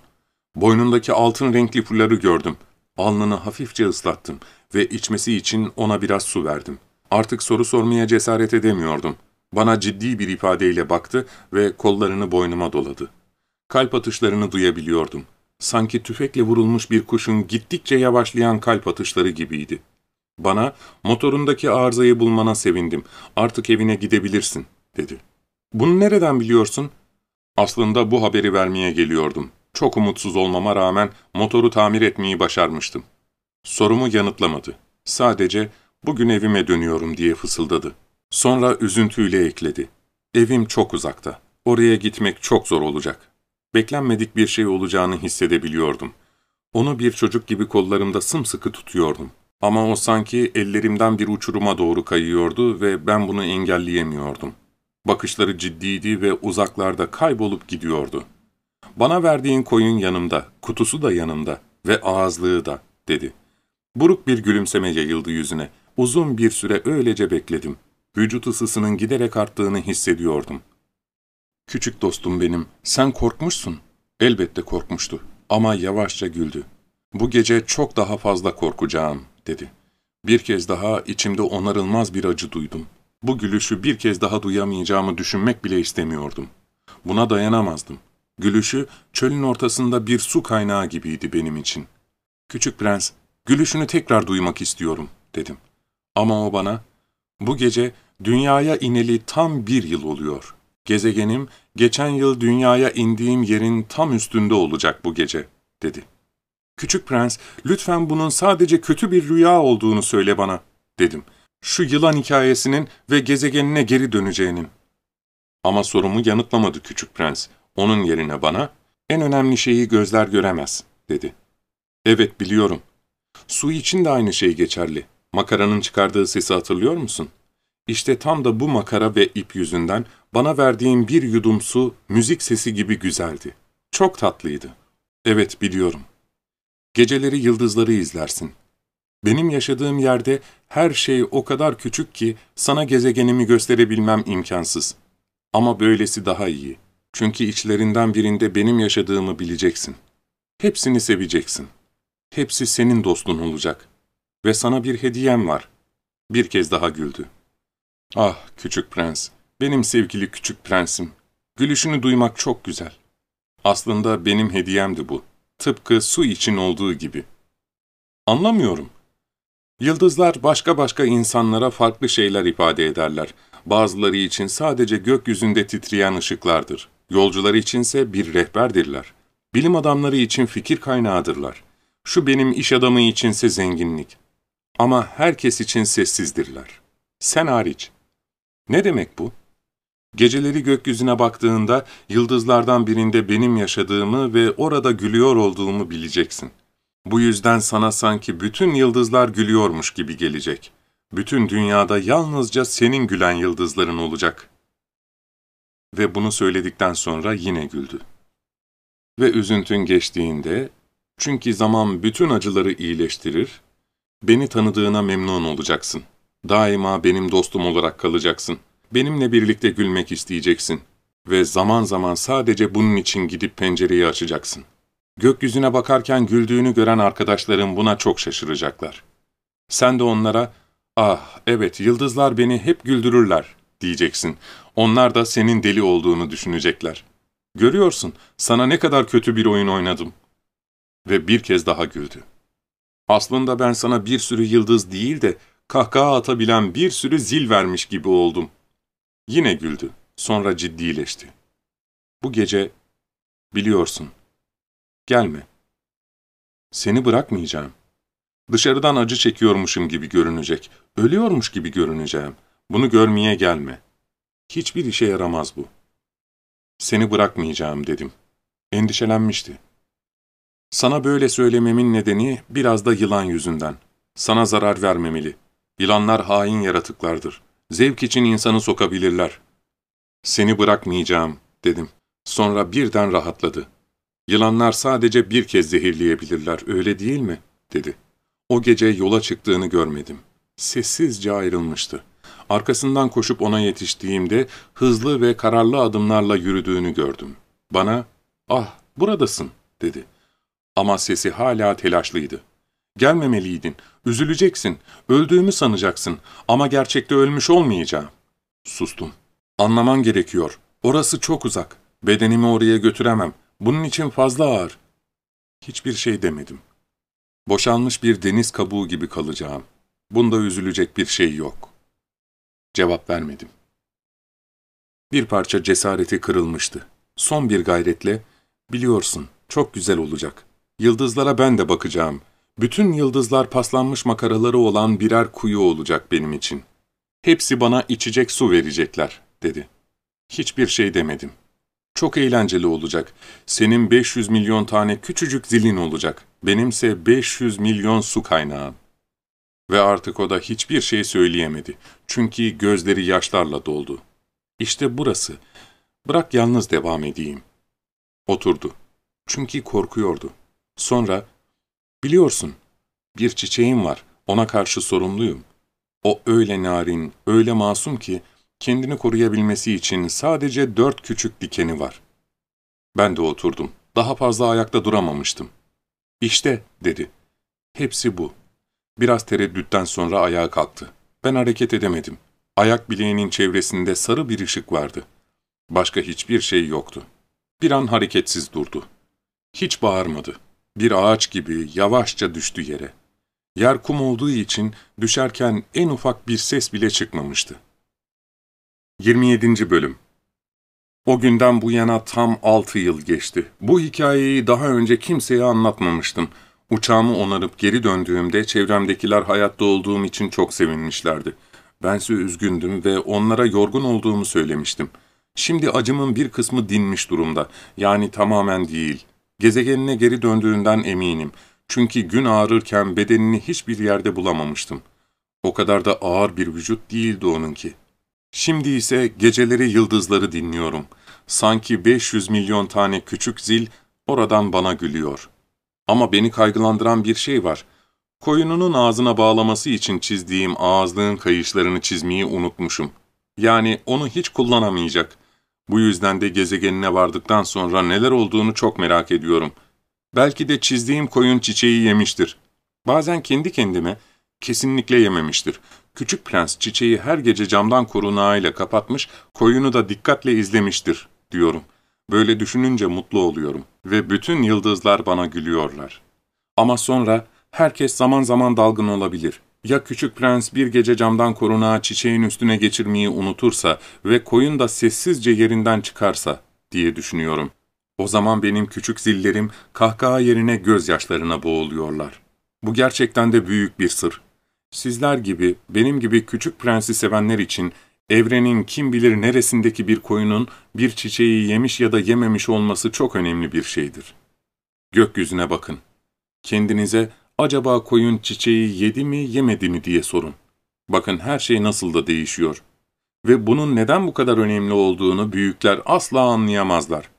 Boynundaki altın renkli pulları gördüm. Alnını hafifçe ıslattım ve içmesi için ona biraz su verdim. Artık soru sormaya cesaret edemiyordum. Bana ciddi bir ifadeyle baktı ve kollarını boynuma doladı. Kalp atışlarını duyabiliyordum. Sanki tüfekle vurulmuş bir kuşun gittikçe yavaşlayan kalp atışları gibiydi. Bana, motorundaki arızayı bulmana sevindim, artık evine gidebilirsin, dedi. Bunu nereden biliyorsun? Aslında bu haberi vermeye geliyordum. Çok umutsuz olmama rağmen motoru tamir etmeyi başarmıştım. Sorumu yanıtlamadı. Sadece bugün evime dönüyorum diye fısıldadı. Sonra üzüntüyle ekledi. Evim çok uzakta. Oraya gitmek çok zor olacak. Beklenmedik bir şey olacağını hissedebiliyordum. Onu bir çocuk gibi kollarımda sımsıkı tutuyordum. Ama o sanki ellerimden bir uçuruma doğru kayıyordu ve ben bunu engelleyemiyordum. Bakışları ciddiydi ve uzaklarda kaybolup gidiyordu. ''Bana verdiğin koyun yanımda, kutusu da yanımda ve ağızlığı da.'' dedi. Buruk bir gülümseme yayıldı yüzüne. Uzun bir süre öylece bekledim. Vücut ısısının giderek arttığını hissediyordum. ''Küçük dostum benim, sen korkmuşsun.'' Elbette korkmuştu ama yavaşça güldü. ''Bu gece çok daha fazla korkacağım.'' dedi. Bir kez daha içimde onarılmaz bir acı duydum. Bu gülüşü bir kez daha duyamayacağımı düşünmek bile istemiyordum. Buna dayanamazdım. Gülüşü çölün ortasında bir su kaynağı gibiydi benim için. Küçük prens, gülüşünü tekrar duymak istiyorum, dedim. Ama o bana, bu gece dünyaya ineli tam bir yıl oluyor. Gezegenim, geçen yıl dünyaya indiğim yerin tam üstünde olacak bu gece, dedi. Küçük prens, lütfen bunun sadece kötü bir rüya olduğunu söyle bana, dedim. Şu yılan hikayesinin ve gezegenine geri döneceğinin. Ama sorumu yanıtlamadı küçük prens. Onun yerine bana, en önemli şeyi gözler göremez, dedi. Evet biliyorum. Su için de aynı şey geçerli. Makaranın çıkardığı sesi hatırlıyor musun? İşte tam da bu makara ve ip yüzünden bana verdiğin bir yudum su müzik sesi gibi güzeldi. Çok tatlıydı. Evet biliyorum. Geceleri yıldızları izlersin. Benim yaşadığım yerde her şey o kadar küçük ki sana gezegenimi gösterebilmem imkansız. Ama böylesi daha iyi. Çünkü içlerinden birinde benim yaşadığımı bileceksin. Hepsini seveceksin. Hepsi senin dostun olacak. Ve sana bir hediyem var. Bir kez daha güldü. Ah küçük prens, benim sevgili küçük prensim. Gülüşünü duymak çok güzel. Aslında benim hediyemdi bu. Tıpkı su için olduğu gibi. Anlamıyorum. Yıldızlar başka başka insanlara farklı şeyler ifade ederler. Bazıları için sadece gökyüzünde titreyen ışıklardır. Yolcuları içinse bir rehberdirler. Bilim adamları için fikir kaynağıdırlar. Şu benim iş adamı içinse zenginlik. Ama herkes için sessizdirler. Sen hariç. Ne demek bu? Geceleri gökyüzüne baktığında yıldızlardan birinde benim yaşadığımı ve orada gülüyor olduğumu bileceksin. Bu yüzden sana sanki bütün yıldızlar gülüyormuş gibi gelecek. Bütün dünyada yalnızca senin gülen yıldızların olacak. Ve bunu söyledikten sonra yine güldü. Ve üzüntün geçtiğinde, çünkü zaman bütün acıları iyileştirir, beni tanıdığına memnun olacaksın. Daima benim dostum olarak kalacaksın.'' Benimle birlikte gülmek isteyeceksin ve zaman zaman sadece bunun için gidip pencereyi açacaksın. Gökyüzüne bakarken güldüğünü gören arkadaşların buna çok şaşıracaklar. Sen de onlara, ah evet yıldızlar beni hep güldürürler diyeceksin. Onlar da senin deli olduğunu düşünecekler. Görüyorsun, sana ne kadar kötü bir oyun oynadım. Ve bir kez daha güldü. Aslında ben sana bir sürü yıldız değil de kahkaha atabilen bir sürü zil vermiş gibi oldum. Yine güldü. Sonra ciddileşti. Bu gece, biliyorsun, gelme. Seni bırakmayacağım. Dışarıdan acı çekiyormuşum gibi görünecek, ölüyormuş gibi görüneceğim. Bunu görmeye gelme. Hiçbir işe yaramaz bu. Seni bırakmayacağım dedim. Endişelenmişti. Sana böyle söylememin nedeni biraz da yılan yüzünden. Sana zarar vermemeli. Yılanlar hain yaratıklardır. Zevk için insanı sokabilirler. Seni bırakmayacağım, dedim. Sonra birden rahatladı. Yılanlar sadece bir kez zehirleyebilirler, öyle değil mi? dedi. O gece yola çıktığını görmedim. Sessizce ayrılmıştı. Arkasından koşup ona yetiştiğimde hızlı ve kararlı adımlarla yürüdüğünü gördüm. Bana, ''Ah, buradasın.'' dedi. Ama sesi hala telaşlıydı. ''Gelmemeliydin, üzüleceksin, öldüğümü sanacaksın ama gerçekte ölmüş olmayacağım.'' Sustum. ''Anlaman gerekiyor, orası çok uzak, bedenimi oraya götüremem, bunun için fazla ağır.'' Hiçbir şey demedim. Boşalmış bir deniz kabuğu gibi kalacağım. Bunda üzülecek bir şey yok. Cevap vermedim. Bir parça cesareti kırılmıştı. Son bir gayretle, biliyorsun, çok güzel olacak. Yıldızlara ben de bakacağım. Bütün yıldızlar paslanmış makaraları olan birer kuyu olacak benim için. Hepsi bana içecek su verecekler, dedi. Hiçbir şey demedim. Çok eğlenceli olacak. Senin 500 milyon tane küçücük zilin olacak. Benimse 500 milyon su kaynağım. Ve artık o da hiçbir şey söyleyemedi. Çünkü gözleri yaşlarla doldu. İşte burası. Bırak yalnız devam edeyim. Oturdu. Çünkü korkuyordu. Sonra, biliyorsun, bir çiçeğim var, ona karşı sorumluyum. O öyle narin, öyle masum ki, kendini koruyabilmesi için sadece dört küçük dikeni var. Ben de oturdum. Daha fazla ayakta duramamıştım. İşte, dedi. Hepsi bu. Biraz tereddütten sonra ayağa kalktı. Ben hareket edemedim. Ayak bileğinin çevresinde sarı bir ışık vardı. Başka hiçbir şey yoktu. Bir an hareketsiz durdu. Hiç bağırmadı. Bir ağaç gibi yavaşça düştü yere. Yer kum olduğu için düşerken en ufak bir ses bile çıkmamıştı. 27. Bölüm O günden bu yana tam altı yıl geçti. Bu hikayeyi daha önce kimseye anlatmamıştım. Uçağımı onarıp geri döndüğümde çevremdekiler hayatta olduğum için çok sevinmişlerdi. Bense üzgündüm ve onlara yorgun olduğumu söylemiştim. Şimdi acımın bir kısmı dinmiş durumda. Yani tamamen değil. Gezegenine geri döndüğünden eminim. Çünkü gün ağrırken bedenini hiçbir yerde bulamamıştım. O kadar da ağır bir vücut değildi onunki. Şimdi ise geceleri yıldızları dinliyorum. Sanki 500 milyon tane küçük zil oradan bana gülüyor. Ama beni kaygılandıran bir şey var. Koyununun ağzına bağlaması için çizdiğim ağızlığın kayışlarını çizmeyi unutmuşum. Yani onu hiç kullanamayacak. Bu yüzden de gezegenine vardıktan sonra neler olduğunu çok merak ediyorum. Belki de çizdiğim koyun çiçeği yemiştir. Bazen kendi kendime, kesinlikle yememiştir. Küçük prens çiçeği her gece camdan korunağıyla kapatmış, koyunu da dikkatle izlemiştir, diyorum. Böyle düşününce mutlu oluyorum ve bütün yıldızlar bana gülüyorlar. Ama sonra herkes zaman zaman dalgın olabilir. Ya küçük prens bir gece camdan korunağı çiçeğin üstüne geçirmeyi unutursa ve koyun da sessizce yerinden çıkarsa diye düşünüyorum. O zaman benim küçük zillerim kahkaha yerine gözyaşlarına boğuluyorlar. Bu gerçekten de büyük bir sır. Sizler gibi, benim gibi küçük prensi sevenler için evrenin kim bilir neresindeki bir koyunun bir çiçeği yemiş ya da yememiş olması çok önemli bir şeydir. Gökyüzüne bakın. Kendinize acaba koyun çiçeği yedi mi yemedi mi diye sorun. Bakın her şey nasıl da değişiyor. Ve bunun neden bu kadar önemli olduğunu büyükler asla anlayamazlar.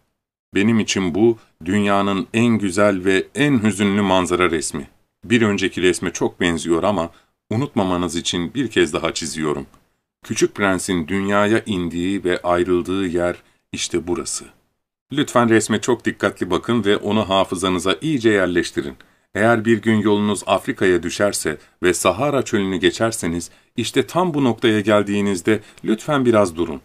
Benim için bu, dünyanın en güzel ve en hüzünlü manzara resmi. Bir önceki resme çok benziyor ama unutmamanız için bir kez daha çiziyorum. Küçük Prens'in dünyaya indiği ve ayrıldığı yer işte burası. Lütfen resme çok dikkatli bakın ve onu hafızanıza iyice yerleştirin. Eğer bir gün yolunuz Afrika'ya düşerse ve Sahara çölünü geçerseniz, işte tam bu noktaya geldiğinizde lütfen biraz durun.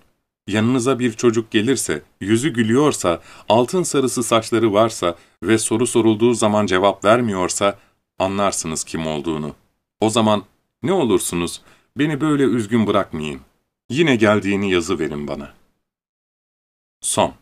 Yanınıza bir çocuk gelirse, yüzü gülüyorsa, altın sarısı saçları varsa ve soru sorulduğu zaman cevap vermiyorsa, anlarsınız kim olduğunu. O zaman ne olursunuz, beni böyle üzgün bırakmayın. Yine geldiğini yazı verin bana. Son